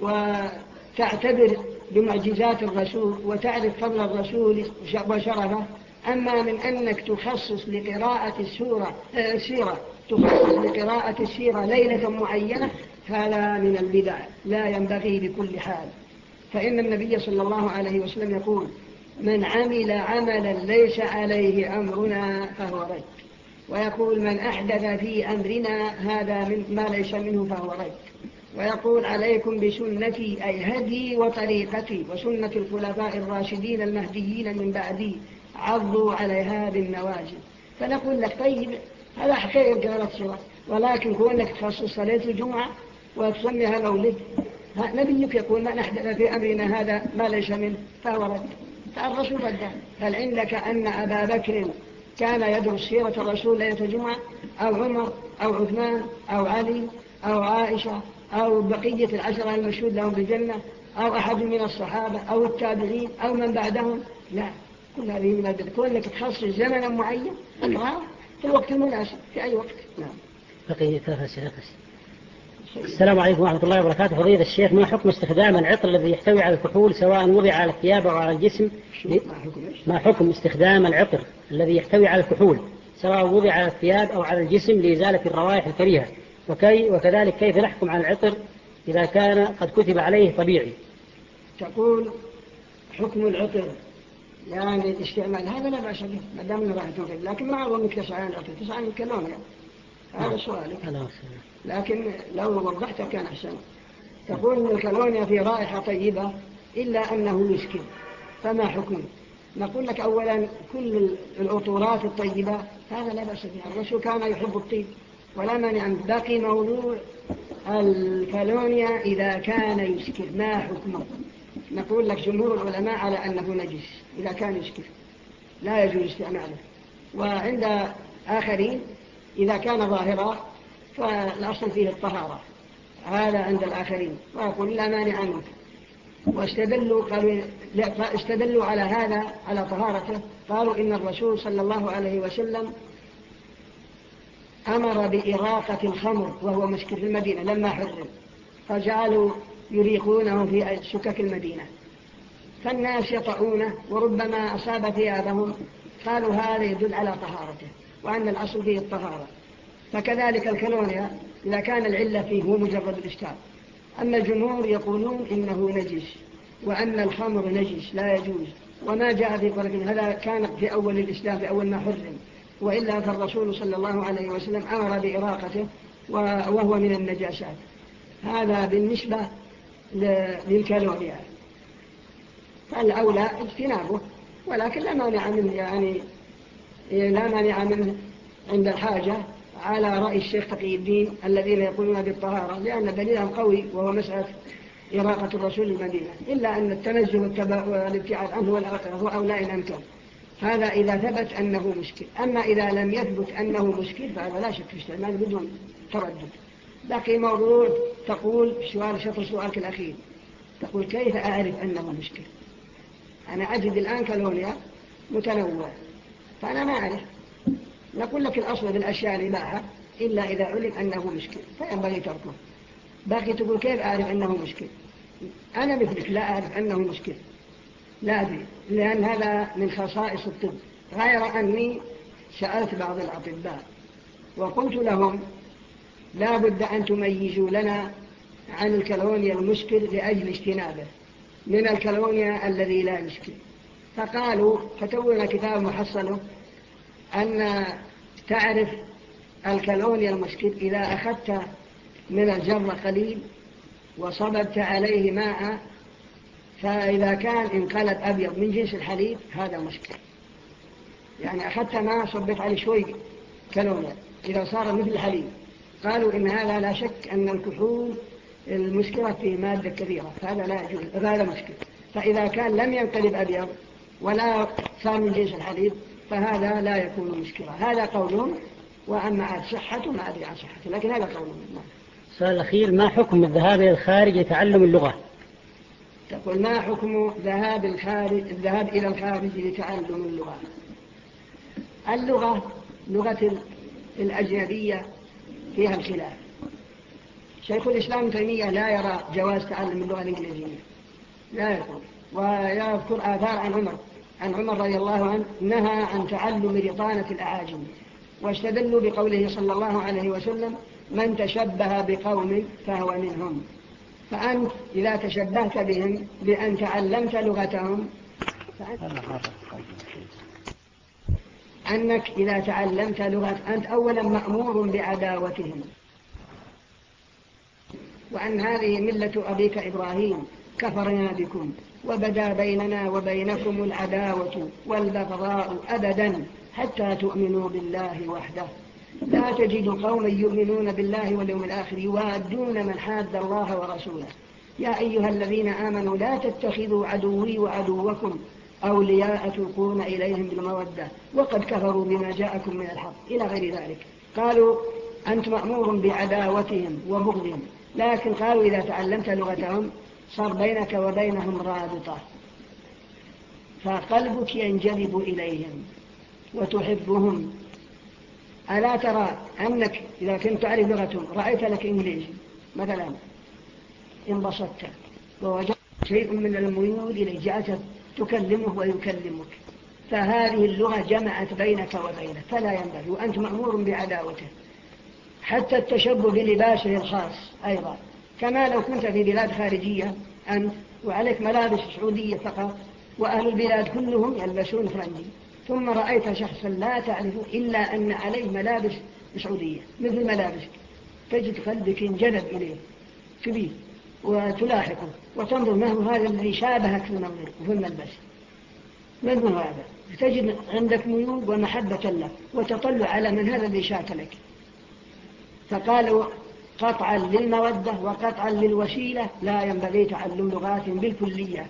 وتعتبر بمعجزات الرسول وتعرف فضل الرسول وشرفه. أما من أنك تخصص لقراءة السورة آه، السيرة تخصص لقراءة السيرة ليلة معينة فلا من البدع لا ينبغي بكل حال. فإن النبي صلى الله عليه وسلم يقول من عمل عملا ليس عليه أمرنا فهو رد. ويقول من أحدث في أمرنا هذا ما ليس منه فهو رد. ويقول عليكم بسنتي أي هدي وطريقتي وسنة الخلفاء الراشدين المهديين من بعدي عضوا عليها بالنواجد فنقول لك طيب هذا حقيقة قالت صلاة ولكن كونك تخصص صلاة الجمعة وتسميها لولد نبيك يقول ما نحدث في أمرنا هذا ما ليس منه فهو رد. فالرسول رد. هل عندك أن أبا بكر كان يدرس سيرة الرسول ليلة الجمعة أو عمر أو عثمان أو علي أو عائشة أو بقية العشرة المشهود لهم بالجنة أو أحد من الصحابة أو التابعين أو من بعدهم. لا كل هذه من الكون لك تخصص زمنا معين. إيه. في الوقت المناسب في أي وقت. نعم. بقية ثلاثة شيخ السلام عليكم ورحمة الله وبركاته. فضيلة الشيخ ما حكم استخدام العطر الذي يحتوي على الكحول سواء وضع على الثياب أو على الجسم؟ ما حكم استخدام العطر الذي يحتوي على الكحول سواء وضع على الثياب أو على الجسم لإزالة الروائح الكريهة؟ وكي وكذلك كيف نحكم على العطر؟ إذا كان قد كتب عليه طبيعي. تقول حكم العطر يعني الاستعمال هذا لا بأس به ما دام إنه راح تنقل لكن ما أظنك تسعى عن العطر. تسعى عن الكلام يعني. هذا نعم. سؤالك. لكن لو وضحته كان أحسن. تقول أن الكالونيا في رائحة طيبة إلا أنه يسكن فما حكمه؟ نقول لك أولا كل العطورات الطيبة هذا لا بأس بها الرسول كان يحب الطيب. ولا مانع منه باقي موضوع الكالونيا إذا كان يسكر ما حكمه؟ نقول لك جمهور العلماء على أنه نجس إذا كان يسكر لا يجوز استعماله وعند آخرين إذا كان ظاهرا فالأصل فيه الطهارة. هذا عند الآخرين. ويقول لا مانع عنك واستدلوا قالوا استدلوا على هذا على طهارته. قالوا إن الرسول صلى الله عليه وسلم أمر بإراقة الخمر وهو مشكل في المدينة لما حرم فجعلوا يريقونه في سكك المدينة. فالناس يطعونه وربما أصاب ثيابهم. قالوا هذا يدل على طهارته وأن الأصل فيه الطهارة. فكذلك الكالونيا إذا كان العلة فيه هو مجرد الإشتار أما الجمهور يقولون إنه نجس وأن الخمر نجس لا يجوز. وما جاء في قرآن هذا كان في أول الإسلام في أول ما حرم. وإلا فالرسول صلى الله عليه وسلم أمر بإراقته وهو من النجاسات. هذا بالنسبة للكالوريا يعني. فالأولى اجتنابه ولكن لا مانع منه يعني لا مانع منه عند الحاجة على رأي الشيخ تقي الدين الذين يقولون بالطهارة لأن دليلهم قوي وهو مسألة إراقة الرسول المدينة. إلا أن التنزل والابتعاد عنه والأقرب هو أولى الأمكان هذا إذا ثبت أنه مشكل. أما إذا لم يثبت أنه مشكل فهذا لا شك في استعمال بدون تردد. باقي موضوع تقول سؤال شطر سؤالك الأخير. تقول كيف أعرف أنه مشكل؟ أنا أجد الآن كالوليا متنوع. فأنا ما أعرف. نقول لك الأصل بالأشياء اللي معها إلا إذا علم أنه مشكل. فينبغي تركه. باقي تقول كيف أعرف أنه مشكل؟ أنا مثلك لا أعرف أنه مشكل. لا أدري لأن هذا من خصائص الطب. غير أني سألت بعض الأطباء وقلت لهم لا بد أن تميزوا لنا عن الكالونيا المشكل لأجل اجتنابه. من الكالونيا الذي لا مشكل فقالوا فتولنا كتاب محصله أن تعرف الكالونيا المشكل إذا أخذت من الجرة قليل وصببت عليه ماء فإذا كان انقلب أبيض من جنس الحليب هذا مشكل يعني أخذت ما صبت عليه شوي كلونة. إذا صار مثل الحليب. قالوا إن هذا لا شك أن الكحول المشكلة فيه مادة كبيرة. فهذا لا يجوز. هذا مشكل فإذا كان لم ينقلب أبيض ولا صار من جنس الحليب فهذا لا يكون مشكلة. هذا قولهم وأما عاد صحة ما أدري عن صحته لكن هذا قولهم سؤال الأخير ما حكم الذهاب إلى الخارج لتعلم اللغة؟ تقول ما حكم ذهاب, الخارج الذهاب إلى الخارج لتعلم اللغة؟ اللغة لغة الأجنبية فيها الخلاف. شيخ الإسلام تيمية لا يرى جواز تعلم اللغة الإنجليزية. لا يقول. ويذكر آثار عن عمر. عن عمر رضي الله عنه نهى عن تعلم رطانة الأعاجم. واستدلوا بقوله صلى الله عليه وسلم من تشبه بقوم فهو منهم. فأنت إذا تشبهت بهم بأن تعلمت لغتهم أنك إذا تعلمت لغة أنت أولا مأمور بعداوتهم وأن هذه ملة أبيك إبراهيم كفرنا بكم وبدا بيننا وبينكم العداوة والبغضاء أبدا حتى تؤمنوا بالله وحده. لا تجد قوما يؤمنون بالله واليوم الآخر يوادون من حاد الله ورسوله. يا أيها الذين آمنوا لا تتخذوا عدوي وعدوكم أولياء تلقون إليهم بالمودة وقد كفروا بما جاءكم من الحق. إلى غير ذلك. قالوا أنت مأمور بعداوتهم وبغضهم. لكن قالوا إذا تعلمت لغتهم صار بينك وبينهم رابطة. فقلبك ينجذب إليهم وتحبهم. ألا ترى أنك إذا كنت تعرف لغة رأيت لك إنجليزي؟ مثلا انبسطت ووجدت شيء من الميول إليه جاءت تكلمه ويكلمك. فهذه اللغة جمعت بينك وبينه فلا ينبغي وأنت مأمور بعداوته. حتى التشبه بلباسه الخاص أيضا. كما لو كنت في بلاد خارجية أنت وعليك ملابس سعودية فقط وأهل البلاد كلهم يلبسون فرنجي. ثم رأيت شخصا لا تعرفه إلا أن عليه ملابس سعودية مثل ملابسك. تجد قلبك انجلب إليه. كبير وتلاحقه وتنظر ما هو هذا الذي شابهك في الملبس. من هو هذا؟ تجد عندك ميول ومحبة له وتطلع على من هذا الذي شاكلك فقال قطعا للمودة وقطعا للوسيلة لا ينبغي تعلم لغات بالكلية.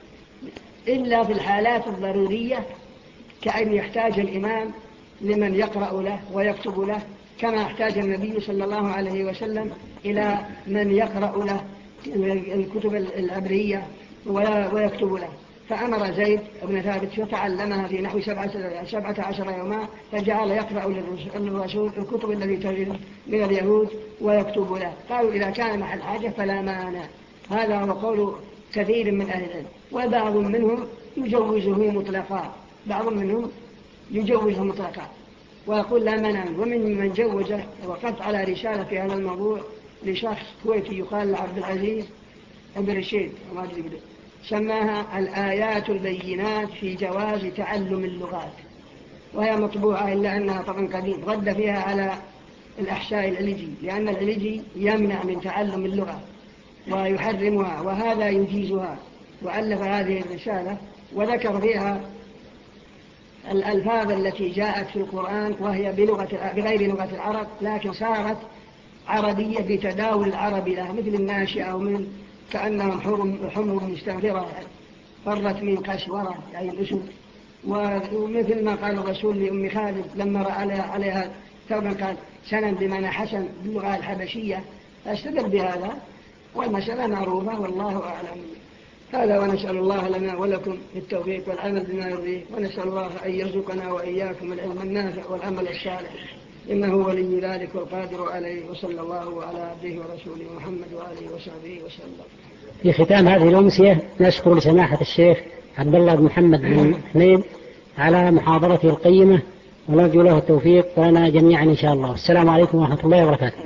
إلا في الحالات الضرورية كأن يحتاج الإمام لمن يقرأ له ويكتب له كما احتاج النبي صلى الله عليه وسلم إلى من يقرأ له الكتب الأبرية ويكتب له. فأمر زيد بن ثابت فتعلمها في نحو سبعة عشر يوما فجعل يقرأ للرسول الكتب الذي تجد من اليهود ويكتب له. قالوا إذا كان محل حاجة فلا مانع. هذا هو قول كثير من أهل العلم وبعض منهم يجوزه مطلقا. بعض منهم يجوز مطلقا ويقول لا منع ومن من جوز وقفت على رسالة في هذا الموضوع لشخص كويتي يقال لعبد العزيز أبن رشيد سماها الآيات البينات في جواز تعلم اللغات. وهي مطبوعة إلا أنها طبعا قديم رد فيها على الأحشاء العليجي لأن العليجي يمنع من تعلم اللغة ويحرمها وهذا يجيزها. وألف هذه الرسالة وذكر فيها الألفاظ التي جاءت في القرآن وهي بلغة بغير لغة العرب لكن صارت عربية بتداول العرب لها مثل الناشئة ومن كأنهم حمر مستغفرة فرت من قسورة أي يعني الأسود. ومثل ما قال الرسول لأم خالد لما رأى عليها, عليها ثوبا قال سنن بمعنى حسن باللغة الحبشية فاستدل بهذا. والمسألة معروفة والله أعلم. هذا ونسأل الله لنا ولكم التوفيق والعمل بما يرضيه ونسأل الله أن يرزقنا وإياكم العلم النافع والعمل الصالح. إنه ولي ذلك والقادر عليه وصلى الله على عبده ورسوله محمد وآله وصحبه وسلم. في ختام هذه الأمسية نشكر لسماحة الشيخ عبد الله بن محمد بن حميد على محاضرته القيمة ونرجو له التوفيق لنا جميعا إن شاء الله. السلام عليكم ورحمة الله وبركاته.